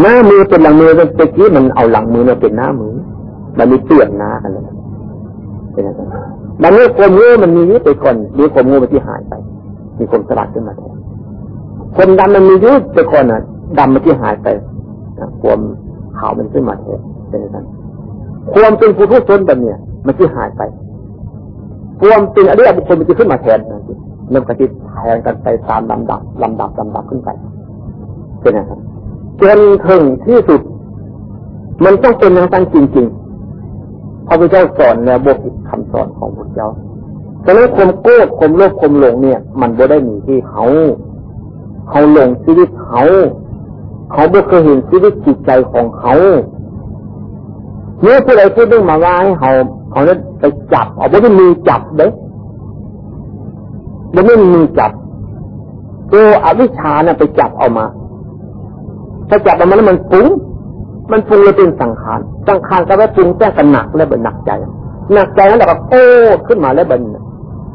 หน้ามือเป็นหลังมือเป็นตะกี้มันเอาหลังมือเนี่ยเป็นหน้ามือ มันมีเปลี่ยนหน้ากันเลยเป็นอย่างนั้น มันนี้ความโง่มันมีอยู่ไปก่อนมีความโง่มันที่หายไป มีความสลาดขึ้นมาแทนคนดำมันมีอยู่ไปก่อนน่ะดำมันที่หายไปความขาวมันขึ้นมาแทนเป็นอย่างนั้นความเป็นผู้ทุชนแบบเนี้ยมันที่หายไปความเป็นอริยบุคคลมันจะขึ้นมาแทนนั่นสิเริ่มกระติดแทนกันไปตามลำดับลำดับลำดับขึ้นไปเป็นอย่างนั้นจนถึงที่สุด มันต้องเป็นอย่างนั้นจริงๆ พระพุทธเจ้าสอนแนวบกคำสอนของพระเจ้าแต่แล้วความโกรธความโลภความหลงเนี่ย มันบ่ได้มีที่เขาเขาหลงชีวิตเขา เขาบ่เคยเห็นชีวิตจิตใจของเขาเมื่อผู้ใดพูดเรื่องมาว่าให้เขาเขาเนี่ยไปจับเอาบ่ได้มีจับเด้บ่ได้มีจับตัวอวิชชาเนี่ยไปจับเอามาถ้าจับเอามาแล้วมันปุ้ง มันปุ้งเลยเป็นสังขาร สังขารก็ว่าปุ้งแจ้งกันหนักแล้วเป็นหนักใจ หนักใจแล้วแบบโอ้ขึ้นมาแล้วเป็น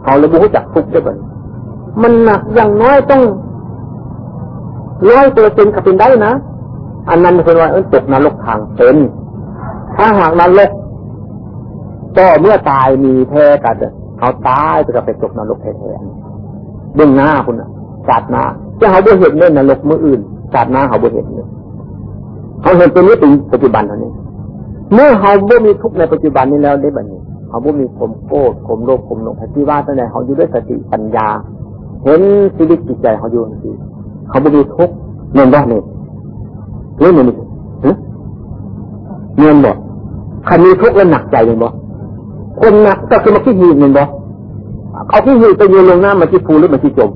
เขาเลยบูจักทุกได้เป็นมันหนักอย่างน้อยต้องร้อยตัวเป็นกับเป็นได้นะ อันนั้นเป็นว่าเออตกนรกทางเป็นถ้าหากนรกก็เมื่อตายมีแพ้กันเขาตายจะไปตกนรกแท้ๆเบื้องหน้าคุณอะศาสนาจะเขาบ่เห็นเล่นนรกเมื่ออื่นศาสนาเขาบ่เห็นเลย เขาเห็นตัวนี้เป็นปัจจุบันเท่านี้ เมื่อเขาบ่มีทุกในปัจจุบันนี้แล้วได้แบบนี้เขาบ่มีข่มโกรธข่มโลภข่มหลงที่ว่าตั้งแต่เขาอยู่ด้วยสติปัญญา เห็นชีวิตจิตใจเขาอยู่นี่เขาบ่มีทุกเงินบ่เนี่ยเรื่องนี้เงินบ่คันมีทุกข์แล้วหนักใจเลยบ่คนหนักก็คือมาขี้หีบเห็นบ่เอาขี้หีบไปโยนลงน้ำมาที่ภูหรือมาที่จม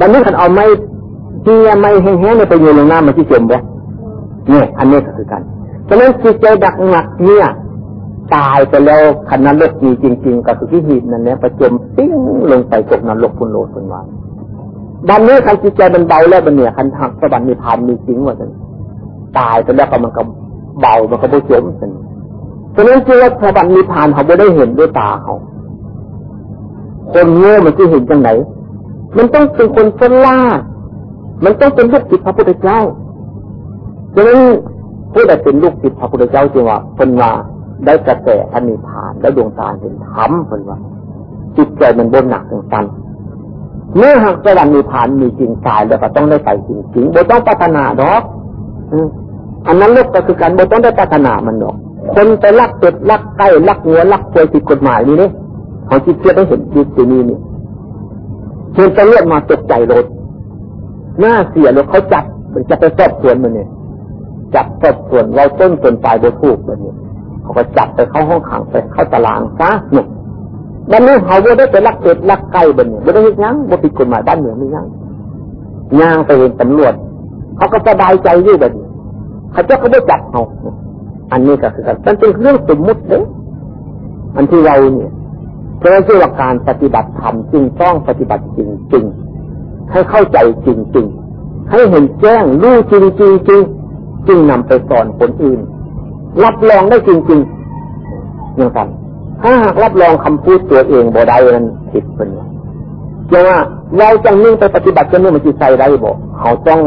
ดังนี้ขันเอาไม้ เทียไม้แห้งๆเนี่ยไปโยนลงน้ำมาที่จมบ่เนี่ย อันนี้ก็คือกันฉะนั้นจิตใจดักหนักเนี่ยตายไปแล้วขันนรกมีจริง ๆกับสุขีหีบนั่นเนี่ยประจมปิ้งลงไปตกนรกพุนโลพุนวานดันนี้คันจิตใจมันเบาแล้วมันเนี่ยคันหักสวรรค์มีพานมีจริงว่าสันตายไปแล้วก็มันก็เบามันก็บ่จมสันฉะนั้นคือว่าสวรรค์มีพานเขาไม่ได้เห็นด้วยตาเขาคนโง่มันจะเห็นจังไหนมันต้องเป็นคนฉลาด มันต้องเป็นลูกศิษย์พระพุทธเจ้าฉะนั้นผู้ใดเป็นลูกศิษย์พระพุทธเจ้าจึงว่าเป็นว่าได้กระแสพระนิพพานได้ดวงตาเห็นธรรมเป็นว่าจิตใจมันบนหนักถึงตันเมื่อหากสวรรค์นิพพานมีจริงตายแล้วก็ต้องได้ไปจริงจริงบ่ต้องพัฒนาดอกอันนั้นโลกก็คือการโบ่ต้องได้พัฒนามันดอก คนไปลักเป็ดลักไก่ลักงัวลักควายผิดกฎหมายนี่เนี่ยเขาจิตเชื่อได้เห็นจิตที่นี่นี่เห็นตำรวจมาตกใจรถ หน้าเสียรถเขาจับมันจะไปสอบสวนมันเนี่ยจับสอบสวนเราต้นจนปลายโดยถูกแบบนี้เขาก็จับไปเข้าห้องขังไปเข้าตารางซะหนุกบ้านนี้เขาไม่ได้ไปลักเป็ดลักไก่บนเนี่ยไม่ได้ยังไม่ผิดกฎหมายบ้านเมืองไม่ยังย่างไปเห็นตำรวจ เขาก็สบายใจอยู่แบบนี้เขาเจ้าก็ไม่จับเขาอันนี้ก็คือมันเป็นเรื่องสมมุติเลยอันที่เราเนี่ยเพราะชื่อว่าการปฏิบัติธรรมจึงต้องปฏิบัติจริงจริง ให้เข้าใจจริงจริงให้เห็นแจ้งรู้จริงจริงจริงจึงนำไปสอนคนอื่น รับรองได้จริงจริงอย่างกันถ้าหากรับรองคำพูดตัวเองบ่ได้นั้นผิดเป็นเจ้าว่าเราจังนิ่งไปปฏิบัติจะนี่มันจิตใจได้บ่เขาต้อง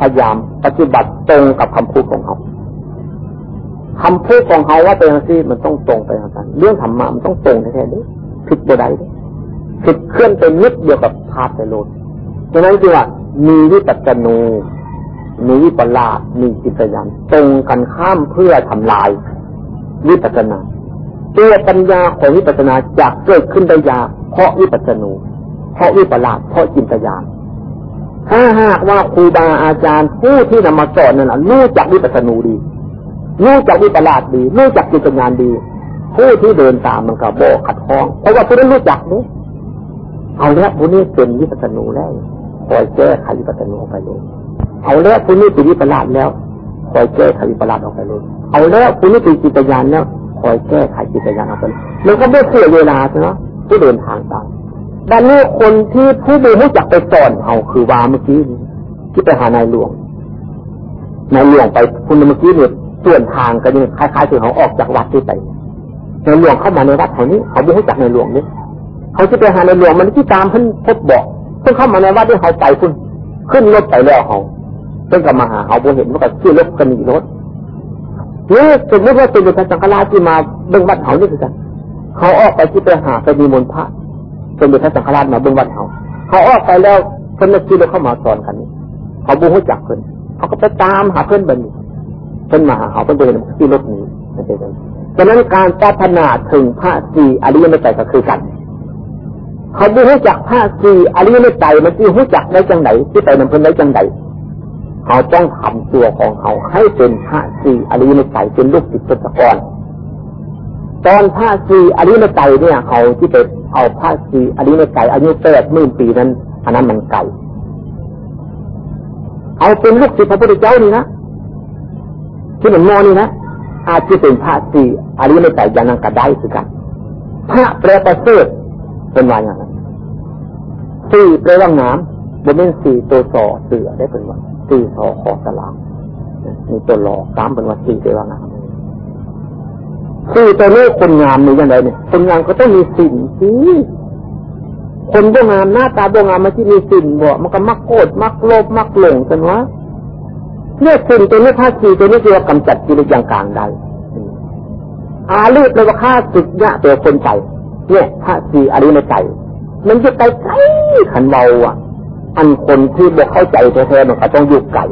พยายามปฏิบัติตรงกับคำพูดของเขาคำพูดของเขาว่าเป็นอย่างนี้มันต้องตรงไปทางนั้นเรื่องธรรมะมันต้องตรงแท้ๆนี้ผิดบ่ได้ผิดเคลื่อนไปนิดเดียวกับพาดไปโลด ดังนั้นคือว่ามีวิปัสสนูมีวิปลาสมีจิตญาณตรงกันข้ามเพื่อทำลายวิปัสนาตัวปัญญาของวิปัสนาจะเกิดขึ้นได้ยากเพราะวิปัสสนู เพราะวิปลาสเพราะจิตญาณถ้าหากว่าครูบาอาจารย์ผู้ที่นำมาสอนนั่นแหละรู้จักวิปัสสนูดีรู้จักวิปลาสดีรู้จักจิตญาณดี ผู้ที่เดินตามมันก็โบขัดข้องเพราะว่าผู้นั้นรู้จักนี่เอาแล้วผู้นี้เป็นวิปัสสนูแล้ว คอยแก้ไขวิปัสสนูไปเลยเอาแล้วผู้นี้เป็นวิปลาสแล้วคอยแก้ไขวิปลาสออกไปเลยเอาแล้วผู้นี้เป็นจิตญาณแล้วคอยแก้ไขจิตญาณออกไปมันก็ไม่เสียเวลาเนาะที่เดินทางตามดังนี้คนที่ผู้ดูรู้จักไปสอนเอาคือวาเมื่อกี้ที่ไปหานายหลวงนายหลวงไปคุณเมื่อกี้เนี่ยส่วนทางกันนี่คล้ายๆคือเขาออกจากวัดที่ไปในหลวงเข้ามาในวัดแถวนี้เขาไม่รู้จักในหลวงนี่เขาจะไปหาในหลวงมันที่ตามเพิ่นพบบอก เพิ่นเข้ามาในวัดที่เขาไปคุณขึ้นรถไปแล้วเขาเพิ่นก็มาหาเขาบ่เห็นมันก็ขี่รถกันหนีรถนี่สมมติว่าเป็นพระสังฆราชที่มาเบิ่งวัดเขานี่คือกันเขาออกไปที่ไปหาไปมีมนพระเป็นพระสังฆราชมาเบิ่งวัดเขาเขาออกไปแล้วเพิ่นมาขี่รถเข้ามาสอนกันเขาบ่รู้จักเพิ่นเขาก็ไปตามหาเพิ่นบัดนี้เพิ่นมาหาเขาเพิ่นเป็นที่ลบนี้นะเป็นฉะนั้นการพัฒนาถึงพระสีอริยมตไตรก็คือกัน เขาไม่รู้จักพระสี่อริยเมตไตรมันที่รู้จักได้จังไหนที่ไปนำเพิ่นได้จังไหนเขาต้องทำตัวของเขาให้เป็นพระสี่อริยเมตไตรเป็นลูกศิษย์ตะกรตอนพระสี่อริยเมตไตรเนี่ย เขาที่ไปเอาพระสี่อริยเมตไตรอายุแปดหมื่นปีนั้นอันนั้นมันไกลเอาเป็นลูกศิษย์พระพุทธเจ้านี่นะที่เหมือนมอนี่นะอาจจะเป็นพระสีอริยเมตไตรยานังกระได้คือกันพระแปลประเสริฐ เป็นวาอย่างนั้นสี่แปลว่างามบนเป็นสี่ตัวสอเสือได้เป็นว่าสี่สอขอสลามมีตัวหลอกสามเป็นว่าสี่แปลว่างามสี่ตัวนี้คนงามมีอย่างไรเนี่ย คนงามก็ต้องมีสิ่งที่คนบ่งามหน้าตาบ่งามมันที่มีสิ่งบ่มันก็มักโกรธมักโลภมักหลงกันวะเนี่ยสิ่งตัวนี้ธาตุสี่ตัวนี้คือว่ากำจัดกิเลสอย่างกลางได้อาลูกเลยว่าฆ่าสึกยะตัวคนใจ เนี่ยธาตุสี่อรีในใจมันจะไกลไกลขันเบาอะ อันคนที่บอกเข้าใจแท้ๆมันก็ต้องยุกไก่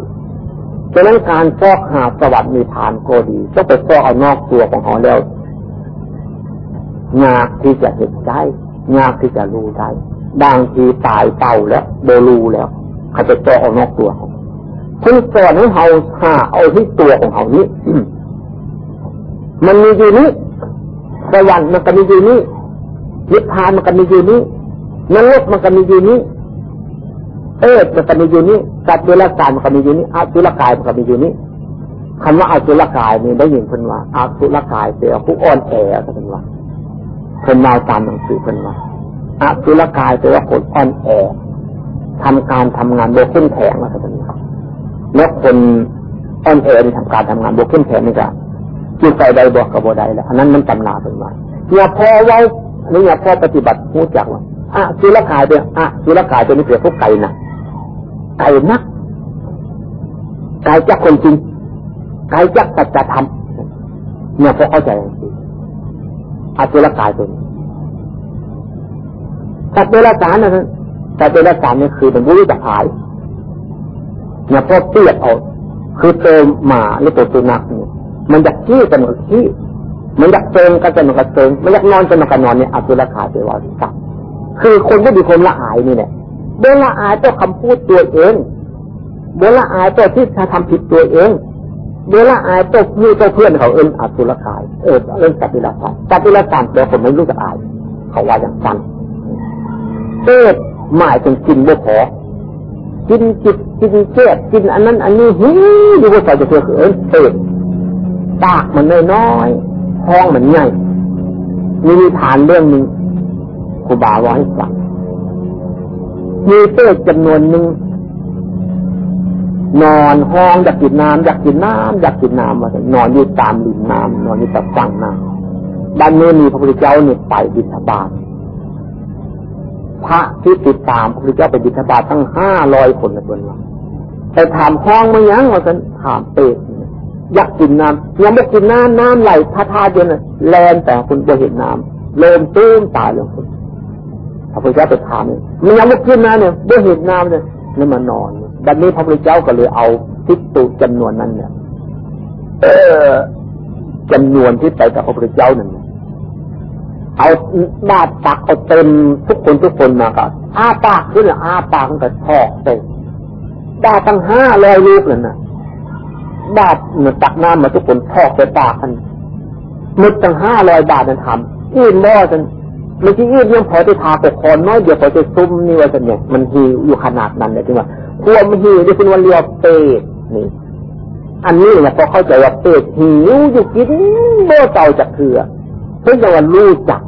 ฉะนั้นการฟอกหาสวัสดิ์มีฐานโกดีต้องไปฟอกเอานอกตัวของเขาแล้วยากที่จะเห็นได้ยากที่จะรู้ได้บางทีตายเต่าแล้วโบลูแล้วเขาจะเจาะเอานอกตัวของคุณสอนให้เขาหาเอาที่ตัวของเขานี้มันมีอยู่นี้สวรรค์มันก็มีอยู่นี่ นิพพานมันก็มีอยู่นี่นรกมันก็มีอยู่นี่เออมันก็มีอยู่นี่สัตว์เดรัจฉานมันก็มีอยู่นี่อาสุรกายมันก็มีอยู่นี่คำว่าอาสุรกายนี่ได้ยินเพิ่นว่าอาสุรกายเสียผู้อ่อนแอเพิ่นว่าเพิ่นมาตามหนังสือเพิ่นว่าอาสุรกายแปลว่าคนอ่อนแอทำการทำงานโดยขึ้นแข็งนะเพิ่นว่าแล้วคนอ่อนแอที่ทำการทำงานโดยขึ้นแข็งนี่ก็จิตใจใดบอกกับบ่ได้แล้วอันนั้นมันตำราเป็นว่าเนี่ยพอไว้ นี่เนี่ยพอปฏิบัติรู้จักว่าอะสุรกายเป็นอะสุรกายเป็นนี่เปรียบพวกไก่นะไก่นักไก่จักคนจริงไก่จักตัจธรรมเนี่ยพอเข้าใจอาสุรกายเป็นสัตว์เดรัจฉานนะสัตว์เดรัจฉานเนี่ยคือเป็นผู้รู้จักหายเนี่ยพอเปรียบเอาคือเติมหมาหรือตัวสุนัขเนี่ยมันอยากขี้กันมันขี้ มันอยากเติมกันมันก็เติมมันอยากนอนกันมันก็นอนเนี่ยอสุรกายไปว่าสัตว์คือคนที่มีคนละอายนี่แหละเบละอายตัวคำพูดตัวเองเบละอายตัวที่ทำผิดตัวเองเบละอายตัวมีตัวเพื่อนเขาเอิ้นอสุรกายเออเอิ้นสัตว์เดรัจฉานสัตว์เดรัจฉานแต่คนไม่รู้จักอาย เขาว่าอย่างนั้นเออหมายถึงกินบ่พอกินจิตกินเจ็บกินอันนั้น อันนี้หิวดูว่าใส่จะเพื่อเอิ้นเอิปากมันน้อย ท้องเหมันใหญ่มีนิทานเรื่องหนึ่งครูบาว่าให้ฟังมีเต้จำนวนหนึ่งนอนห้องอยากกินน้ำอยากกินน้ำอยากกินน้ำมานอนอยู่ตามริมน้ำนอนอยู่ตามฝั่งน้ำด้านนี้มีพระพุทธเจ้าเนี่ยไปบิณฑบาตพระที่ติดตามพระพุทธเจ้าไปบิณฑบาตตั้งห้าร้อยคนนะคนว่าไปถามห้องมายังว่าฉันถามเป๊ะอ ยากกินน้ำยังไม่กินน้ำน้ำไหลท่าท่าเย็นแลนแต่คุณจะเห็นน้ำเริ่มตื้มตายลงคุณพระพุทธเจ้าไปถามเนี่ยมันยังไม่กินน้ำเนี่ยได้เห็นน้ำเนี่ยนี่มานอนดังนี้พระพุทธเจ้าก็เลยเอาทิฏตุจำนวนนั้นเนี่ยเออจำนวนที่ไปกับพระพุทธเจ้านั่นเอาบาดตักเอาเต็มทุกคนทุกคนมาก็อาปากขึ้นอาปากก็ทอกเต็มบาดตั้งห้าร้อยลูกเลยนะ บาทมันตักน้ำมาทุกคนทอกไปปากกันมึดตั้งห้าร้อยบาทนั่นทำอิ่มบ่จนไม่ใช่อิ่มยังพอจะทาปกคอนน้อยเดียวพอจะซุ่มนี่ว่าจะเนี่ยมันหิวอยู่ขนาดนั้นเลยที่ว่าควมหิวที่คุณวันเรียกเปรตนี่ อันนี้เนี่ยพอเข้าใจว่าเปรตหิวอยู่กินโม่เต่าจากเถื่อเพื่อจะว่ารู้จัก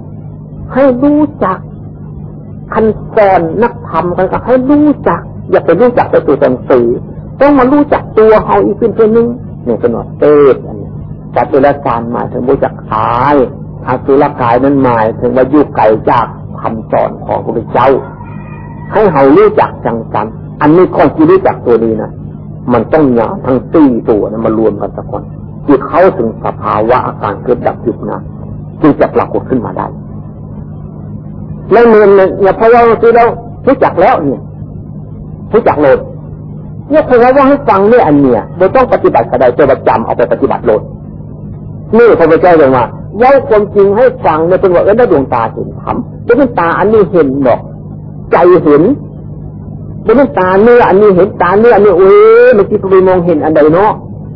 ให้รู้จักคันสอนนักธรรมกันก็ให้รู้จัก อย่าไปรู้จักไปตัวหนังสือ ต้องมารู้จักตัวเฮาอีกเป็นตัวนึงเนี่ยเป็นว่าเตดอันนี้จัตุรการหมายถึงรู้จักขายอาสุรกายนั้นหมายถึงว่ายุไก่จากคำสอนของพระเจ้า ให้เฮารู้จักจังกันอันนี้ข้อที่รู้จักตัวนี้นะมันต้องหยาทั้งตีตัวนะมารวมกันสักคนที่เข้าถึงสภาวะอาการเกิดดับยุบนะจึงจะปรากฏขึ้นมาได้แล้วเงินเนี่ยพอเราซื้อแล้วรู้จักแล้วเนี่ยรู้จักเลย เนี่ยคือว่าให้ฟังเนี่ยอันเนี่ยโดยต้องปฏิบัติกระไดจะประจำเอาไปปฏิบัติโลดนี่พระพุทธเจ้าบอกว่าเล่าความจริงให้ฟังเนี่ยเป็นว่าเออได้ดวงตาเห็นธรรมเป็นตาอันนี้เห็นบอก ใจเห็นเป็นตาเนื้ออันนี้เห็นตาเนื้ออันนี้โอ้ยเมื่อกี้ไปมองเห็นอันใดเนาะ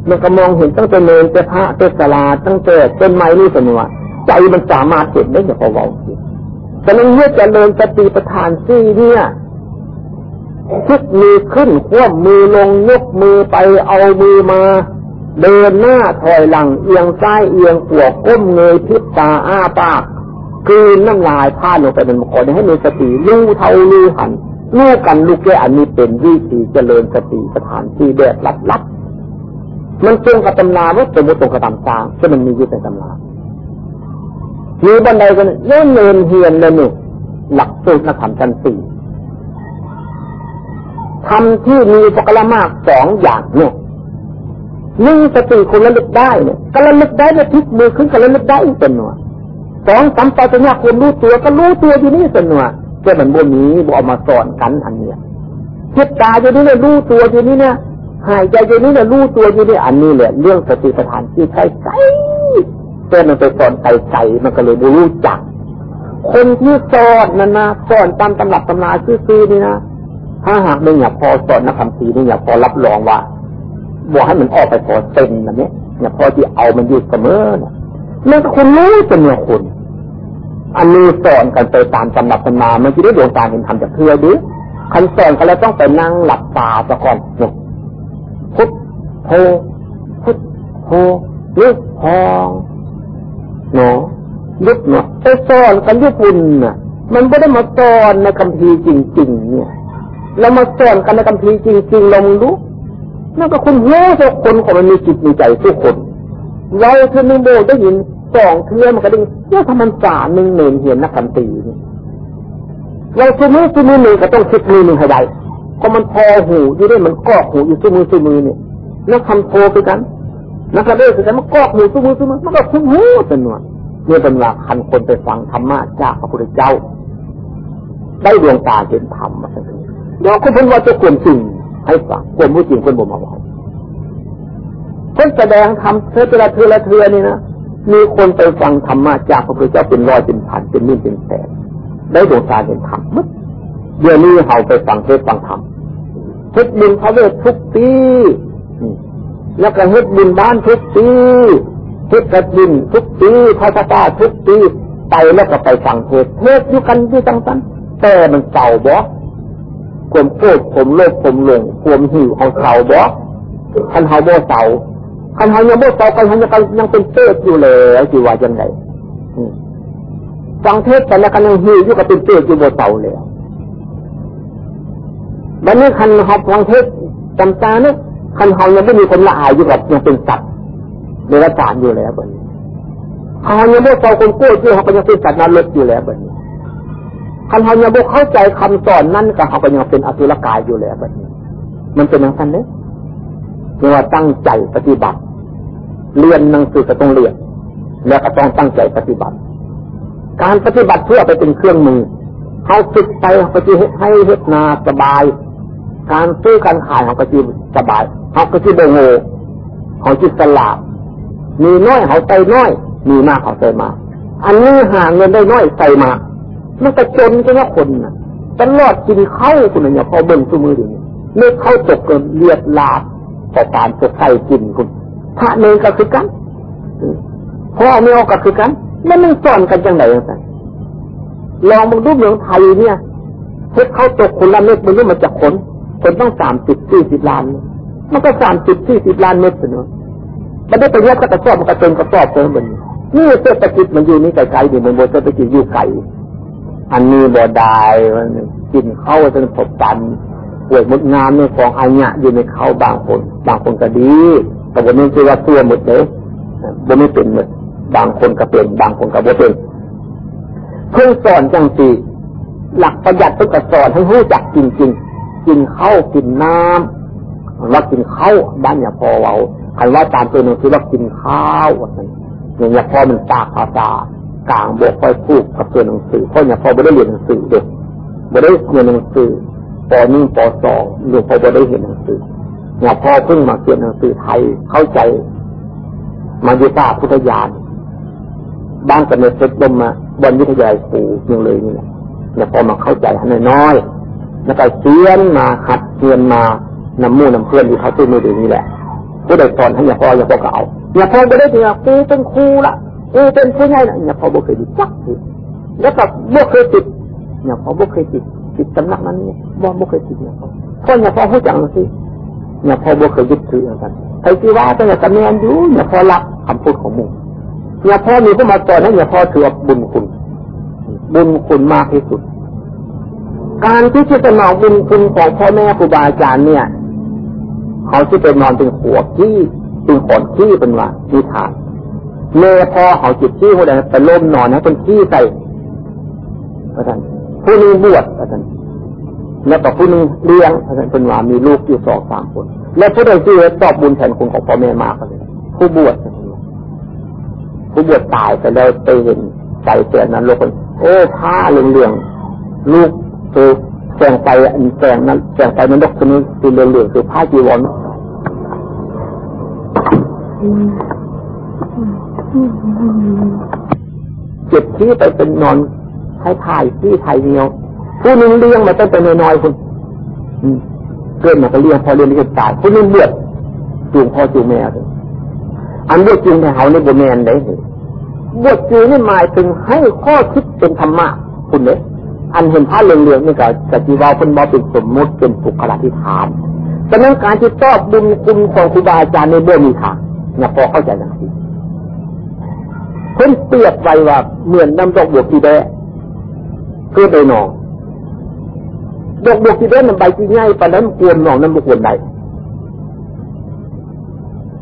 มันก็มองเห็นตั้งแต่เนรแต่พระแต่สลาตั้งแต่ต้นไม้นี่สมว่าใจมันสามารถเห็นได้อย่างพอเบาแต่ในเมื่อเจริญสติปัฏฐานซี่เนี่ย คิดมือขึ้นควบมือลงยกมือไปเอามือมา เดินหน้าถอยหลังเอียงซ้ายเอียงขวาก้มเงยพิษตาอ้าปากคืนน้ำลายพ่านลงไปเป็นมงคลให้มีสติรู้เท่ารู้หันรู้กันลูกแก่อันนี้เป็นวิธีเจริญสติสถานที่แบบลัดลัดมันตรงกับตำราว่าสมมติตรงกับตำตาที่มันมีอยู่ในตำรามีบันไดกันเล่นเนินเฮียนเลยนี่หลักสูตรนักธรรมชั้นสี่ ทำที่มีปกรมากสองอย่างเนี่ยหนึ่งสติคนระลึกได้เนี่ยก็ระลึกได้เนี่ยทิศมือขึ้นก็ระลึกได้อีกเป็นหน่วยสองสัมปชัญญะคนรู้ตัวก็รู้ตัวอยู่นี่เป็นหน่วยแค่มันบนนี้บอมาสอนกันอันเนี้ยคิดตาอยู่นี่เนี่ยรู้ตัวอยู่นี่เนี่ยหายใจอยู่นี่เนี่ยรู้ตัวอยู่นี่อันนี้แหละเรื่องสติปัฏฐานที่ใช่ใช่แต่มันไปสอนไปใส่มันก็เลยรู้จัก คนที่สอนนั่นนะสอนตามตำรับตำราซื่อๆนี่นะ ถ้าหากไม่อยากพอสอนนักคำสีนี่อยากพอรับรองว่าบอกให้มันออกไปพอเต็มนะเนี่ยอยาพอที่เอามันอยู่เสมอเนี่ยแม้คนรู้จะเนี่ยคนอันนี้สอนกันไปตามตำรับตำนามันจะได้ดวงตาเห็นธรรมจากเพื่อดิคันสอนกันแล้วต้องไปนั่งหลับตาซะก่อนนุพุทโธพุทโธลุกพองเนาะยุบเนาะไปสอนกันยุบุญน่ะ มันไม่ได้มาสอนในคำพีจริง ๆ เนี่ย เรามาสอนกันในคำพีจริงๆลองรู้นั่นก็คุณโง่ทุกคนของมันมีจิตมีใจทุกคน เราเธอไม่โบได้ยินสองเทือมันก็ได้เนี่ยทำมันสาหนึ่งเนินเห็นนักกันตีเราสมือสมือหนึ่งก็ต้องคิดมือหนึ่งให้ได้ก็มันพอหูอยู่ได้มันกอกหูอยู่สมือสมือเนี่ยนักทำโทไปกันนักกระเด้อกันมันกอกหูสมือสมือมันก็คุ้มหูเป็นวเนี่ยเป็นว่าคันคนไปฟังธรรมะจากพระพุทธเจ้า ได้ดวงตาเห็นธรรมมาสักที เดี๋ยวคุณพูดว่าจะควรจริงให้ฟังควรพูดจริงควรบ่มาบอกคนแสดงธรรมเธอเละเธอละเธอนี่นะมีคนไปฟังธรรมะจากพระพุทธเจ้าเป็นร้อยเป็นพันเป็นหมื่นเป็นแสนได้ดวงตาเห็นธรรมมั้ยเดี๋ยวนี้เขาไปฟังเทศฟังธรรมเทศบุญพระเวททุกปีแล้วก็เฮ็ดบุญบ้านทุกปีเฮ็ดกระดินทุกปีพระตาทุกปีไปแล้วก็ไปฟังเทศเทศอยู่กันที่จังสันแต่มันเก่าบ่ ความโกรธผมโลภผมหลงความหิวเอาเก่าบ่คันเฮาบ่เสาคันเฮายังบ่เสาคันเฮายังยังเป็นเตศอยู่เลยสิว่าจังไดฟังเทศแต่ละกันยังหิวอยู่กับเป็นเตศอยู่บ่เสาเลยบัดนี้คันเฮาฟังเทศจำตาเนี่ยคันเฮายังไม่มีคนละอายอยู่กับยังเป็นสัตว์เดรัจานอยู่แล้วบัดนี้เฮายังบ่เสาคนโกรธอยู่เฮาก็ยังเป็นสัตว์นรกอยู่แล้วบน คันเฮายังบ่เข้าใจคำสอนนั่นก็เฮาก็ยังเป็นอสุรกายอยู่แล้วบัดนี้ มันเป็นอย่างนั้นเด้เรียกว่าตั้งใจปฏิบัติ เรียนหนังสือก็ต้องเรียนแล้วก็ต้องตั้งใจปฏิบัติ การปฏิบัติเพื่อไปเป็นเครื่องมือเขาฝึกไปเขาจะให้เฮ็ดนาสบาย การซื้อการขายเขาก็จะสบายเขาก็จะโดโง่เขาจะสลาดมีน้อยเขาใจน้อย มีมากเขาใจมากอันนี้หาเงินได้น้อยใส่มาก มันก็จนจังว่าคนนะตลอดกินเข้าคุณเนี่ยพอเบิ่งตัวมือดูนี่เมื่อเข้าตกเกินเลียดลาบต่อการจะใส่กินคุณพระเนรก็คือกันพ่อไม่ออกก็คือกันแล้วมันสอนกันจังไหนยังไงลองมาดูเมืองไทยเนี่ยเฮ็ดเข้าตกคนละเม็ดมันนี่มันจะขนคนต้องสามสิบสี่สิบล้าน มันก็สามสิบสี่สิบล้านเม็ดเสนาะมันได้ไปแยกกระสอบมันกระเติมกระสอบเติมมันนี่เศรษฐกิจมันอยู่นี่ไกลๆนี่มันบนเศรษฐกิจอยู่ไกล อันนี้บ่ได้มันกินเข้าจนผบตันป่วยมดงามในของอัญะอยู่ในเขาบางคน บางคนก็ดี แต่วันนี้คือว่าตัวหมดเลยบ่ไม่เป็นหมดบางคนก็เป็น บางคนก็บ่เป็น เพิ่งสอนจังสีหลักประหยัดเพิ่งสอนให้รู้จักจริงๆ กินข้าวกินน้ำว่ากินข้าวบ้านอย่าพอเว้าคันว่าตามตัวหนึ่งคือว่ากินข้าวอย่างนี้พอมันปากภาษา กลางบวกค่อยพูดกับตัวหนังสือเพราะเนี่ยพอไม่ได้เรียนหนังสือเด็กไม่ได้เรียนหนังสือปหนึ่งปสองหรือพอไม่ได้เห็นหนังสือเนี่ยพอเพิ่งมาเรียนหนังสือไทยเข้าใจมายุตาพุทธญาณบ้านกันในเซตบมมาบนวิทยาครูยังเลยนี่แหละเนี่ยพอมาเข้าใจให้น้อยแล้วก็เรียนมาหัดเรียนมานำมู่นำเพื่อนที่เขาตื้อมือดีนี่แหละผู้ใดสอนให้อย่าพออย่าพอก็เอาอย่าพอไม่ได้เนี่ยกูเป็นครูละ กูเป็นผู้ใหญ่ละเนี่ยพอบ่เคยดีจักแล้วก็บ่เคยติดเนี่ยพอบ่เคยติดติดสำนักนั้นเนี่ยบ่บ่เคยติดเนี่ยพอเพราะเนี่ยพอเขาจังสิเนี่ยพอบ่เคยยึดถือกันใครที่ว่าแต่เนี่ยตะเมียนอยู่เนี่ยพอรับคำพูดของมึงเนี่ยพอมีผู้มาสอนให้เนี่ยพอถือบุญคุณ บุญคุณมากที่สุด การที่จะนอนบุญคุณของพ่อแม่ครูบาอาจารย์เนี่ย เขาจะไปนอนเป็นหัวขี้เป็นขอนขี้เป็นว่าที่ฐาน เมื่อพอเขาจิตขี้คนใดไปล้มนอนให้เป็นขี้ใส่พระท่านผู้นึงบวชพระท่านแล้วก็ผู้นึงเลี้ยงพระท่านเป็นว่ามีลูกอยู่สองสามคน และผู้ใดที่ตอบบุญแทนคุณของพ่อแม่มากเลยผู้บวชผู้บวชตายไปแล้วไปเห็นใจเสียนั้นโลกคนโอ้ผ้าเหลืองๆลูกคือแสงไปแสงนั้นแสงไปนั้นดกคนนี้คือเหลืองๆคือผ้าจีวร เจ็บที่ไปเป็นนอนไทยไทยที่ไทยเดียวผู้นึงเลี้ยงมาตั้งแต่น้อยๆคุณเกิดมาก็เลี้ยงพอเรียนเรียนตายผู้นึงเบือดจูงพ่อจูงแม่เลยอันเลือกจริงแต่เขาในบนแมนได้บวชจีนี่หมายถึงให้ข้อคิดเป็นธรรมะคุณเนี่ยอันเห็นพระเหลืองๆนี่ก็กจีวาเป็นบอเป็นสมมติเป็นสุขลาธิฐานฉะนั้นการที่ตอบบุญคุณของครูบาอาจารย์ในเบื้องมีทางเนี่ยพอเข้าใจอย่างนี้ เพิ่นเปรียบไว้ว่าเหมือนน้ำดอกบัวกีแดเพื่อไปหนองดอกบัวกีแดมันใบที่ง่ายปานนั้นกวนหนองนั้นมันกวนใด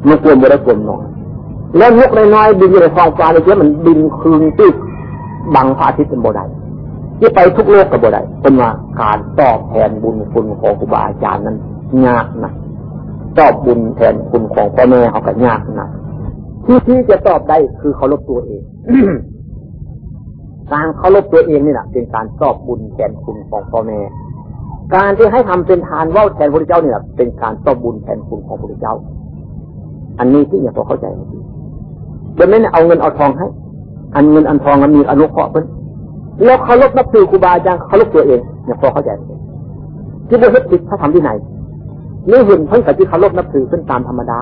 มันกวนบ่ได้กวนหนองแล้วนกน้อยๆบินอยู่ในท้องฟ้าเลยเจ้ามันบินคืนที่บังพระอาทิตย์เป็นบ่ได้ที่ไปทุกโลกกับบ่ได้เป็นว่าการตอบแทนบุญคุณของครูบาอาจารย์นั้นยากนะตอบบุญแทนคุณของพ่อแม่เขาก็ยากนะ ที่ที่จะตอบได้คือเคารพตัวเอง การเคารพตัวเองนี่แหละเป็นการตอบบุญแทนคุณของพ่อแม่ การที่ให้ทำเป็นทานว่าแทนพระเจ้าเนี่ยเป็นการตอบบุญแทนคุณของพระเจ้า อันนี้ที่เนี่ยพอเข้าใจไหมเดี๋ยวนี้เอาเงินเอาทองให้ อันเงินอันทองมันมีอนุเคราะห์เพิ่นแล้วเคารพนับถือครูบาอาจารย์เคารพตัวเองเนี่ยพอเข้าใจไหมที่บ่เฮ็ดผิดถ้าทำที่ไหนนี่เห็นเพิ่นกับที่เคารพนับถือเพิ่นตามธรรมดา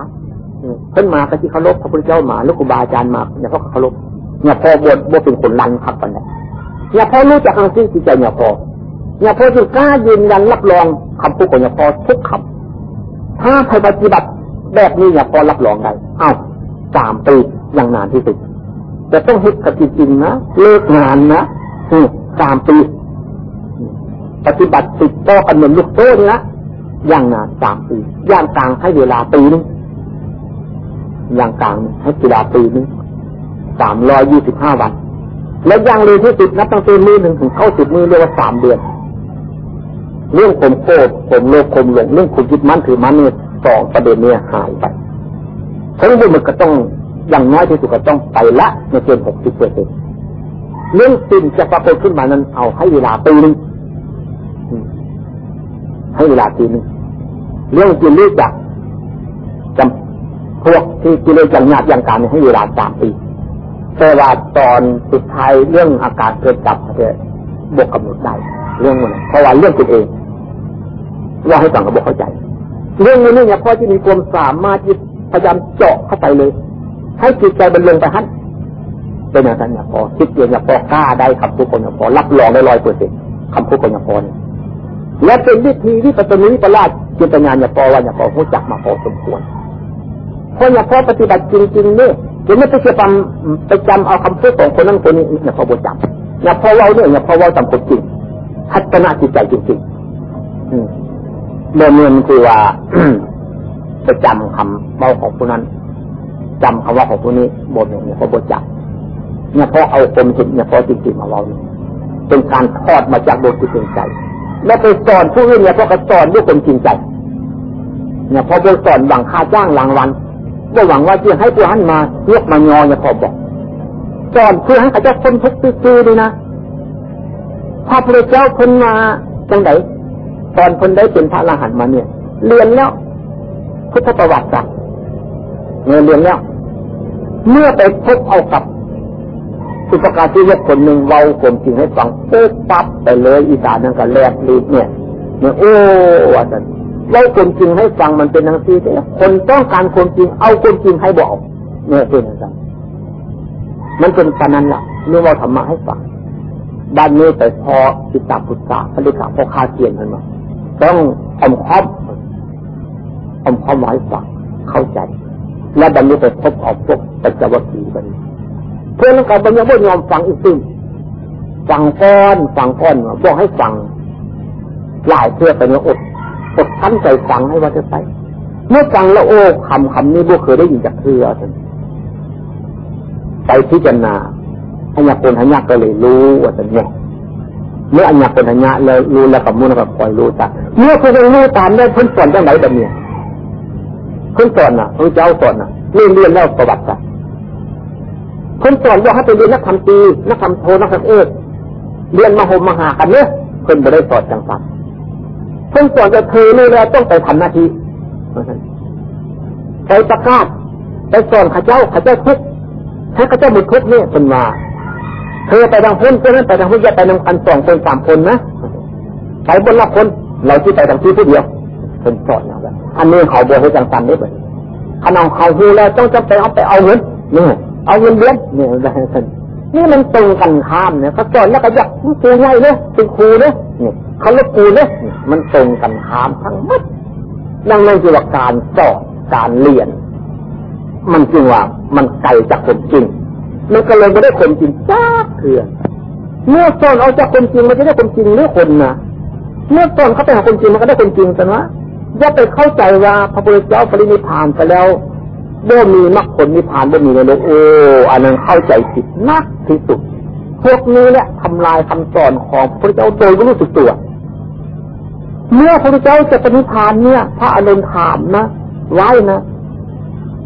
เพิ่นมากับที่เคารพพระพุทธเจ้ามาล้วครูบาอาจารย์มาเนี่ยเขาเคารพเนี่ยพอบวชบวชเป็นคนรันครับปันเนี่ยเนี่ยพอรู้จักอังสิ่งที่ใจเนี่ยพอเนี่ยพอจึงกล้ายืนยันรับรองคำพูดของเนี่ยพอทุกคำถ้าใครปฏิบัติแบบนี้เนี่ยพอรับรองได้อ้าสามปีอย่างนานที่สุดแต่ต้องเฮ็ดกับจริงๆนะเลิกงานนะสามปีปฏิบัติติดต่อกันเหมือนลูกโซ่นี่นะอย่างนานสามปี ย่างกลางให้เวลาปีนึง อย่างกลางให้เวลาปีนึงสามร้อยยี่สิบห้าวัน แล้วย่างเลยที่สุดนับตั้งแต่มือหนึ่งถึงเข้าสิบมือเรียกว่าสามเดือน เรื่องข่มโกรธข่มโลภข่มหลงเรื่องขุดยึดมั่นถือมั่นเนี่ยสองประเด็นเนี่ยหายไปทั้งหมดมันก็ต้องอย่างน้อยที่สุดก็ต้องไปละในเกณฑ์หกสิบเปอร์เซ็นเรื่องสิ่งจะปรากฏขึ้นมานั้นเอาให้เวลาปีนึงให้เวลาปีนึงเรื่องกินรู้จักจำ พวกที่กิเลสอย่างหยาบอย่างการให้เวลาสามปีแต่ว่าตอนสุดท้ายเรื่องอากาศเกิดจับเนี่ยบวกกำหนดได้ เรื่องมันเพราะว่าเรื่องตัวเองว่าให้ฟังกับบกเข้าใจ เรื่องนี้เนี่ยพอจะมีความสามารถที่พยายามเจาะเข้าไปเลย ให้จิตใจบรรลุไปฮันเป็นอย่างนั้นเนี่ยพอคิดเอย่างนี้พอกล้าได้คำพูดคนอย่างพอรับรองได้ร้อยเปอร์เซ็นต์คำพูดคนอย่างพอเนี่ยและเป็นวิธีที่ปัจจุบันประหลาดจิตญาณอย่างพอว่าอย่างพอรู้จักมาพอสมควร เพออย่างพอปฏิบัติจริงๆเนี่ยจะไม่ไปจำไปจำเอาคำพูดของคนนั้นคนนี้เนี่ยพอบทจำเนี่ยพอเราเนี่ยเนี่ยพอเราจำคนจริงทัศนจิตใจจริงๆเมื่อเมื่อคือว่าจะจำคำเมาของผู้นั้นจำคำว่าของผู้นี้บทเนี่ยพอบทจำเนี่ยพอเอาคนจิตเนี่ยพอจริงๆมาเราเนี่ยเป็นการทอดมาจากบทที่เป็นใจ แล้วไปสอนผู้อื่นเนี่ยพอก็สอนด้วยคนจริงใจเนี่ยพอบสอนหวังค่าจ้างรางวัล ก็หวังว่าจะให้ผู้หันมาเรียกมายออย่าพอบอกสอนเพื่อให้เขาจะคนทุกข์ตื้อๆดีนะพระพุทธเจ้าคนมาจังไดตอนคนได้เป็นพระอรหันต์มาเนี่ย เรียนแล้ว พุทธประวัติศาสตร์เรียนเรียนแล้ว เมื่อไปพบเอากับสุภกาที่ยกคนหนึ่งเว้าคนจริงให้ฟังเป๊ะปั๊บไปเลยอีสานนั่นก็แลบลีดเนี่ยเนี่ยโอ้ว่าสัน เล่าคนจริงให้ฟังมันเป็นทั้งสี่คนต้องการคนจริง เอาคนจริงให้บอกเนี่ยเป็นอย่างนั้นมันเป็นปนันละเรื่องว่าธรรมะให้ฟังด้านนี้ไปพอจิตตพุทธะพระเดชพอคาเกียนกันมาต้องอมครอบอมครอบให้ฟังเข้าใจ และดันนี้ไปพบออกพวกปัจจวัคคีย์บันเพื่อนกับบรรยาบุญยอมฟังอีกซึ่งฟังก้อนฟังก้อนบอกให้ฟังหลายเพื่อไปเนี่ยอด อดทันใจฟังให้ว่าจะไป เมื่อฟังแล้วโอ้คำคำนี้บุเคยได้ยินจากเพื่อไปพิจารณาอัญญาคนอัญญาก็เลยรู้ว่าจะเนี่ยเมื่ออัญญาคนอัญญาแล้วรู้แล้วกับมุนกับคอยรู้ตามเมื่อคุณรู้ตามได้เพิ่นสอนจังไหนแบบนี้เพิ่นสอนน่ะพระเจ้าสอนน่ะเรียนเรียนแล้วประวัติศาสตร์เพิ่นสอนว่าให้ไปเรียนนักทำตีนักทำโทนักทำเอกเรียนมาโหมมาหากันเนี่ยเพิ่นไม่ได้สอนจังสัน เพิ่นสอนจะเธอเลยแล้วต้องไปทำหน้าที่ไปประกาศไปสอนข้าเจ้าข้าเจ้าทุกให้ข้าเจ้าหมดทุกเนี่ยเป็นว่าเธอไปทางพ้นเพื่อนไปทางพ้นอย่าไปทางกันสองคนสามคนนะไปบนละคนเราที่ไปทางที่ผู้เดียวเป็นสอนนะอันนี้เขาบอกให้จังสันได้ไหมขนมเขาหูแล้วต้องจะไปเอาไปเอาเงินนี่เอาเงินเดือนเนี่ยนี่มันตรงกันข้ามเนี่ยเขาสอนแล้วก็อยากครูใหญ่เนี่ยเป็นครูเนี่ย เนี่ยเขาเลิกครูเนี่ยมันตรงกันข้ามทั้งหมดดังนั้นคือว่าการสอนการเรียน มันจึงว่ามันไกลจากคนจริงมันก็เลยไม่ได้คนจริงจ้าเถื่อเมื่อสอนเอาจากคนจริงมันจะได้คนจริงหรือคนนะเมื่อสอนเขาไปหาคนจริงมันก็ได้คนจริงแต่ว่าอย่าไปเข้าใจว่าพระพุทธเจ้าปรินิพานไปแล้วบ่มีมรรคผลนิพพานบ่มีนโลกโอ้อันนั้นเข้าใจผิดนักที่สุด พวกนี้เนี่ยทำลายคำสอนของพระเจ้าโดยไม่รู้สึกตัว เมื่อพระเจ้าจะปนิพานเนี่ย พระอนุนถามนะไว้นะ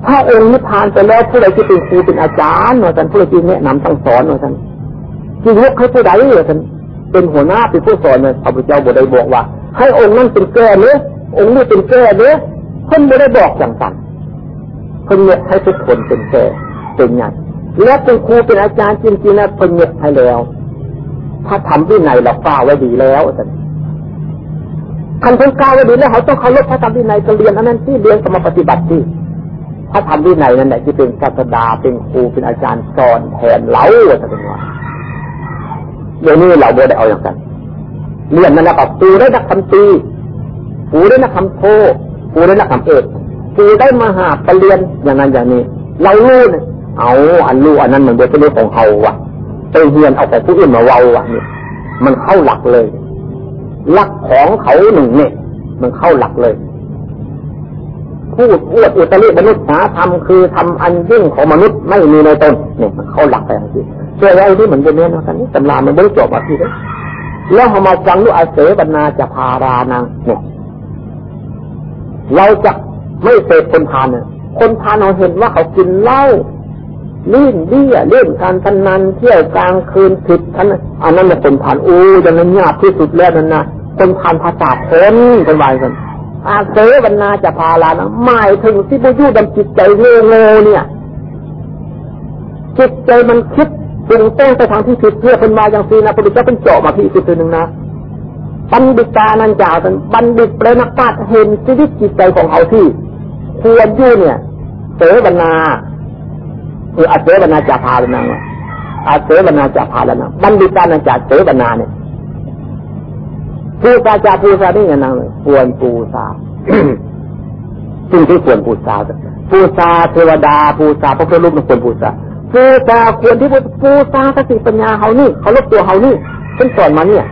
ถ้าองค์นิพพานไปแล้วผู้ใดที่เป็นครูเป็นอาจารย์หน่อยท่านผู้ใดที่แนะนำสั่งสอนหน่อยท่านที่ยกให้ผู้ใดเหรอท่านเป็นหัวหน้าเป็นผู้สอนเนี่ยพระพุทธเจ้าบอกได้บอกว่า ให้องค์นั้นเป็นแก่เนื้อองค์นี้เป็นแก่เนื้อเพิ่นไม่ได้บอกอย่างสั่นเพิ่นเนี่ยให้ทุกคนเป็นแก่เป็นใหญ่และเป็นครูเป็นอาจารย์จริงๆนะเพิ่นเนี่ยให้แล้ว ถ้าทำที่ไหนเราฟ้าไว้ดีแล้วท่าน คันเพิ่นกล้าไว้ดีแล้วเขาต้องเคารพพระธรรมที่ไหนก็เรียนอันนั้นที่เรียนสมาปฏิบัติที่พระธรรมที่ไหนนั่นแหละที่เป็นศาสดาเป็นครูเป็นอาจารย์สอนแทนเราท่านว่าเดี๋ยวนี้เราบ่ได้เอาอย่างนั้นเรียนนั่นแหละฟูได้นักคำตีครูได้นักคำโทครูได้นักคำเอกคือได้มหาปรริญญาอย่างนั้นอย่างนี้ เรารู้เนี่ยเอาอันรู้อันนั้นมันเป็นเรื่องของเขาว่ะไปเรียนเอาแต่ผู้อื่นมาเว้าว่ะเนี่ยมันเข้าหลักเลย หลักของเขาหนึ่งเนี่ย มันเข้าหลักเลย พูดอวดอุตริมนุษย์หาธรรมคือทำอันยิ่งของมนุษย์ไม่มีในตนเนี่ยมันเข้าหลักไปทันทีเชื่อไว้ที่เหมือนกันเนี่ยนะกันนี้ตำรามันไม่ได้จบมาที่เลยแล้วเขามาฟังรู้อาเสบรรณาจะพารานังเนี่ยเราจะไม่เสพคนทานเนี่ยคนทานเราเห็นว่าเขากินเหล้าลื่นเบี้ยเล่นการพนันเที่ยวกลางคืนผิดอันนั้นอันนั้นเป็นทานอู้ยังนั้นยากที่สุดแล้วนั่นนะ คนทานภาษาคนเป็นวายกันอาเสวนาจะพาลานะหมายถึงที่บุญดำจิตใจโง่โง่เนี่ย จิตใจมันคิดปรุงแต่งไปทางที่ผิดเพื่อเป็นมาอย่างซีนะพระพุทธเจ้าเป็นเจาะมาที่อีกตัวหนึ่งนะบัณฑิตานันจ่าเป็นบัณฑิตเปรนักปราชเห็นชีวิตจิตใจของเขาที่ควรยู่เนี่ยเสวนาคืออาเสวนาจาพาลานังอาเสวนาจาพาลานังบัณฑิตานันจ่าเสวนาเนี่ย ผู้ซาจาผู้ซาได้ยังไงควรปูซาสิ่งที่ควรปูซาปูซาเทวดาปูซาพระพุทธรูปมันควรปูซาปูซาควรที่ปูซาสติปัญญาเขานี่เขาลบตัวเขานี่เป็นสอนมาเนี่ย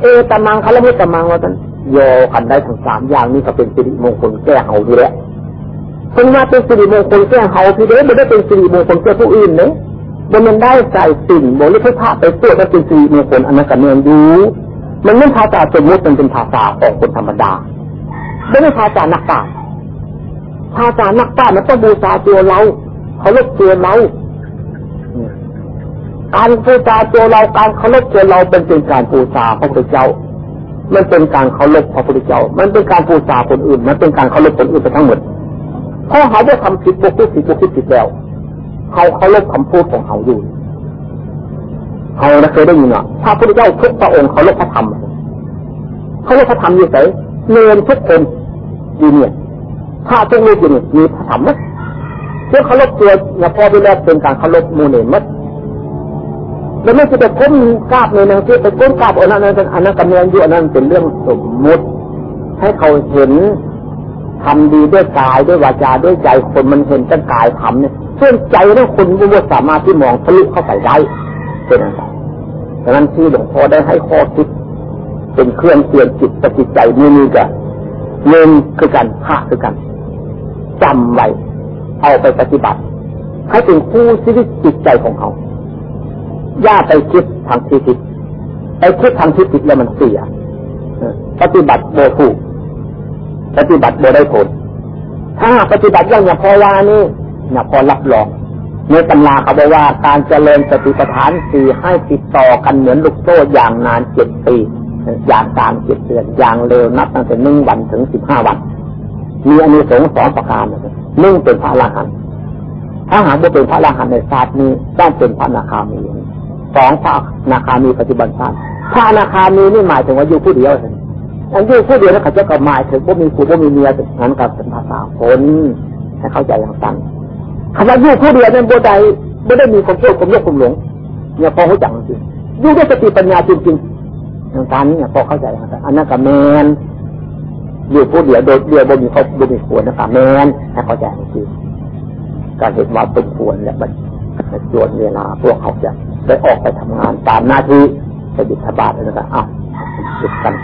เอตมังคารมุตตมังว่าท่านโยกันได้ทั้งสามอย่างนี้ก็เป็นสิริมงคลแก้เฮาอยู่แล้วคนว่าเป็นสิริมงคลแก้เฮาพี่เด้ไม่ได้เป็นสิริมงคลแก้ผู้อื่นเลยบนมันได้ใส่สิ่งบริพระไปตัวก็เป็นสิริมงคลอันนั้นกันเมืองดู มันไม่ภาษาสมมติมันเป็นภาษาของคนธรรมดาไม่ใช่ภาษานักปราชญ์ภาษานักปราชญ์มันต้องบูชาตัวเราเขาเลิกตัวเราการบูชาตัวเราการเคารพตัวเราเป็นเป็นการบูชาพระพุทธเจ้า มันเป็นการเคารพพระพุทธเจ้า มันเป็นการบูชาคนอื่น มันเป็นการเคารพคนอื่นไปทั้งหมดเพราะเขาได้ทำผิดพวกผิผิดพวกผิดผิดแล้วเขาเคารพคำพูดของเขาอยู่ เขาเคยได้ยินว่าพระพุทธเจ้าทุกพระองค์เคารพพระธรรมเขาเรียกพระธรรมอยู่ไหนเนินทุกคนดีเนี่ยถ้าทุกรูปอยู่นี่มีพระธรรมไหมเพื่อเคารพตัวเนี่ยพอไปแล้วเป็นการเคารพมูเนมัดแล้วไม่จะไปก้มกราบในนางที่ไปก้มกราบอันนั้นอันนั้นกำเนิดอยู่อันนั้นเป็นเรื่องสมมุติ ให้เขาเห็นทำดีด้วยกายด้วยวาจาด้วยใจคนมันเห็นจังกายทำเนี่ยเชื่อใจแล้วคนมันสามารถที่มองทะลุเข้าไปได้ เป็นอะไรดังนั้นที่หลวงพ่อได้ให้ข้อคิด เป็นเครื่องเตือนจิตสกิจใจนี่นี่กะเงินคือกันพระคือกันจำไว้เอาไปปฏิบัติ ให้เป็นคู่ชีวิตจิตใจของเขาย่าไปคิดทางที่ผิดไปคิดทางที่ผิดแล้วมันเสียปฏิบัติโบถูกปฏิบัติโบได้ผล ถ้าปฏิบัติอย่างอย่าพอวานี่อย่าพอรับรอง ในตำราเขาบอกว่าการเจริญสติปัฏฐานสี่ให้ติดต่อกันเหมือนลูกโซ่อย่างนานเจ็ดปี อย่างกลางเจ็ดเดือนอย่างเร็วนับตั้งแต่หนึ่งวันถึงสิบห้าวัน มีอันนี้สงสองประการหนึ่งเป็นพระอรหันต์ถ้าหากว่าเป็นพระอรหันต์ในศาสตร์นี้ต้องเป็นพระนาคามีสองพระนาคามีปัจจุบันชาติพระนาคามีนี่หมายถึงว่าอยู่ผู้เดียวเอันอยู่ผู้เดียวแล้วเขาจะก็หมายถึงว่ามีผู้ว่ามีเมียนั้นกับเป็นภาษาคนให้เข้าใจอย่างสั้น คำว่าอยู่ผู้เดียวนั้นบ่ได้บ่ได้มีความเชื่อความโลภความหลงเนี่ยพอเขาจังจริงอยู่ด้วยสติปัญญาจริงๆอย่างการนี้เนี่ยพอเข้าใจครับอันนั้นกับแมนอยู่ผู้เดียวโดยเดียวบ่มีเขาบ่มีควรนะครับแมนให้เข้าใจจริงการเห็นว่าเป็นควรและมันจวนเวลาพวกเขาจะได้ออกไปทำงานตามหน้าที่ไปบิดาบาตนะครับอ้าวหยุดกัน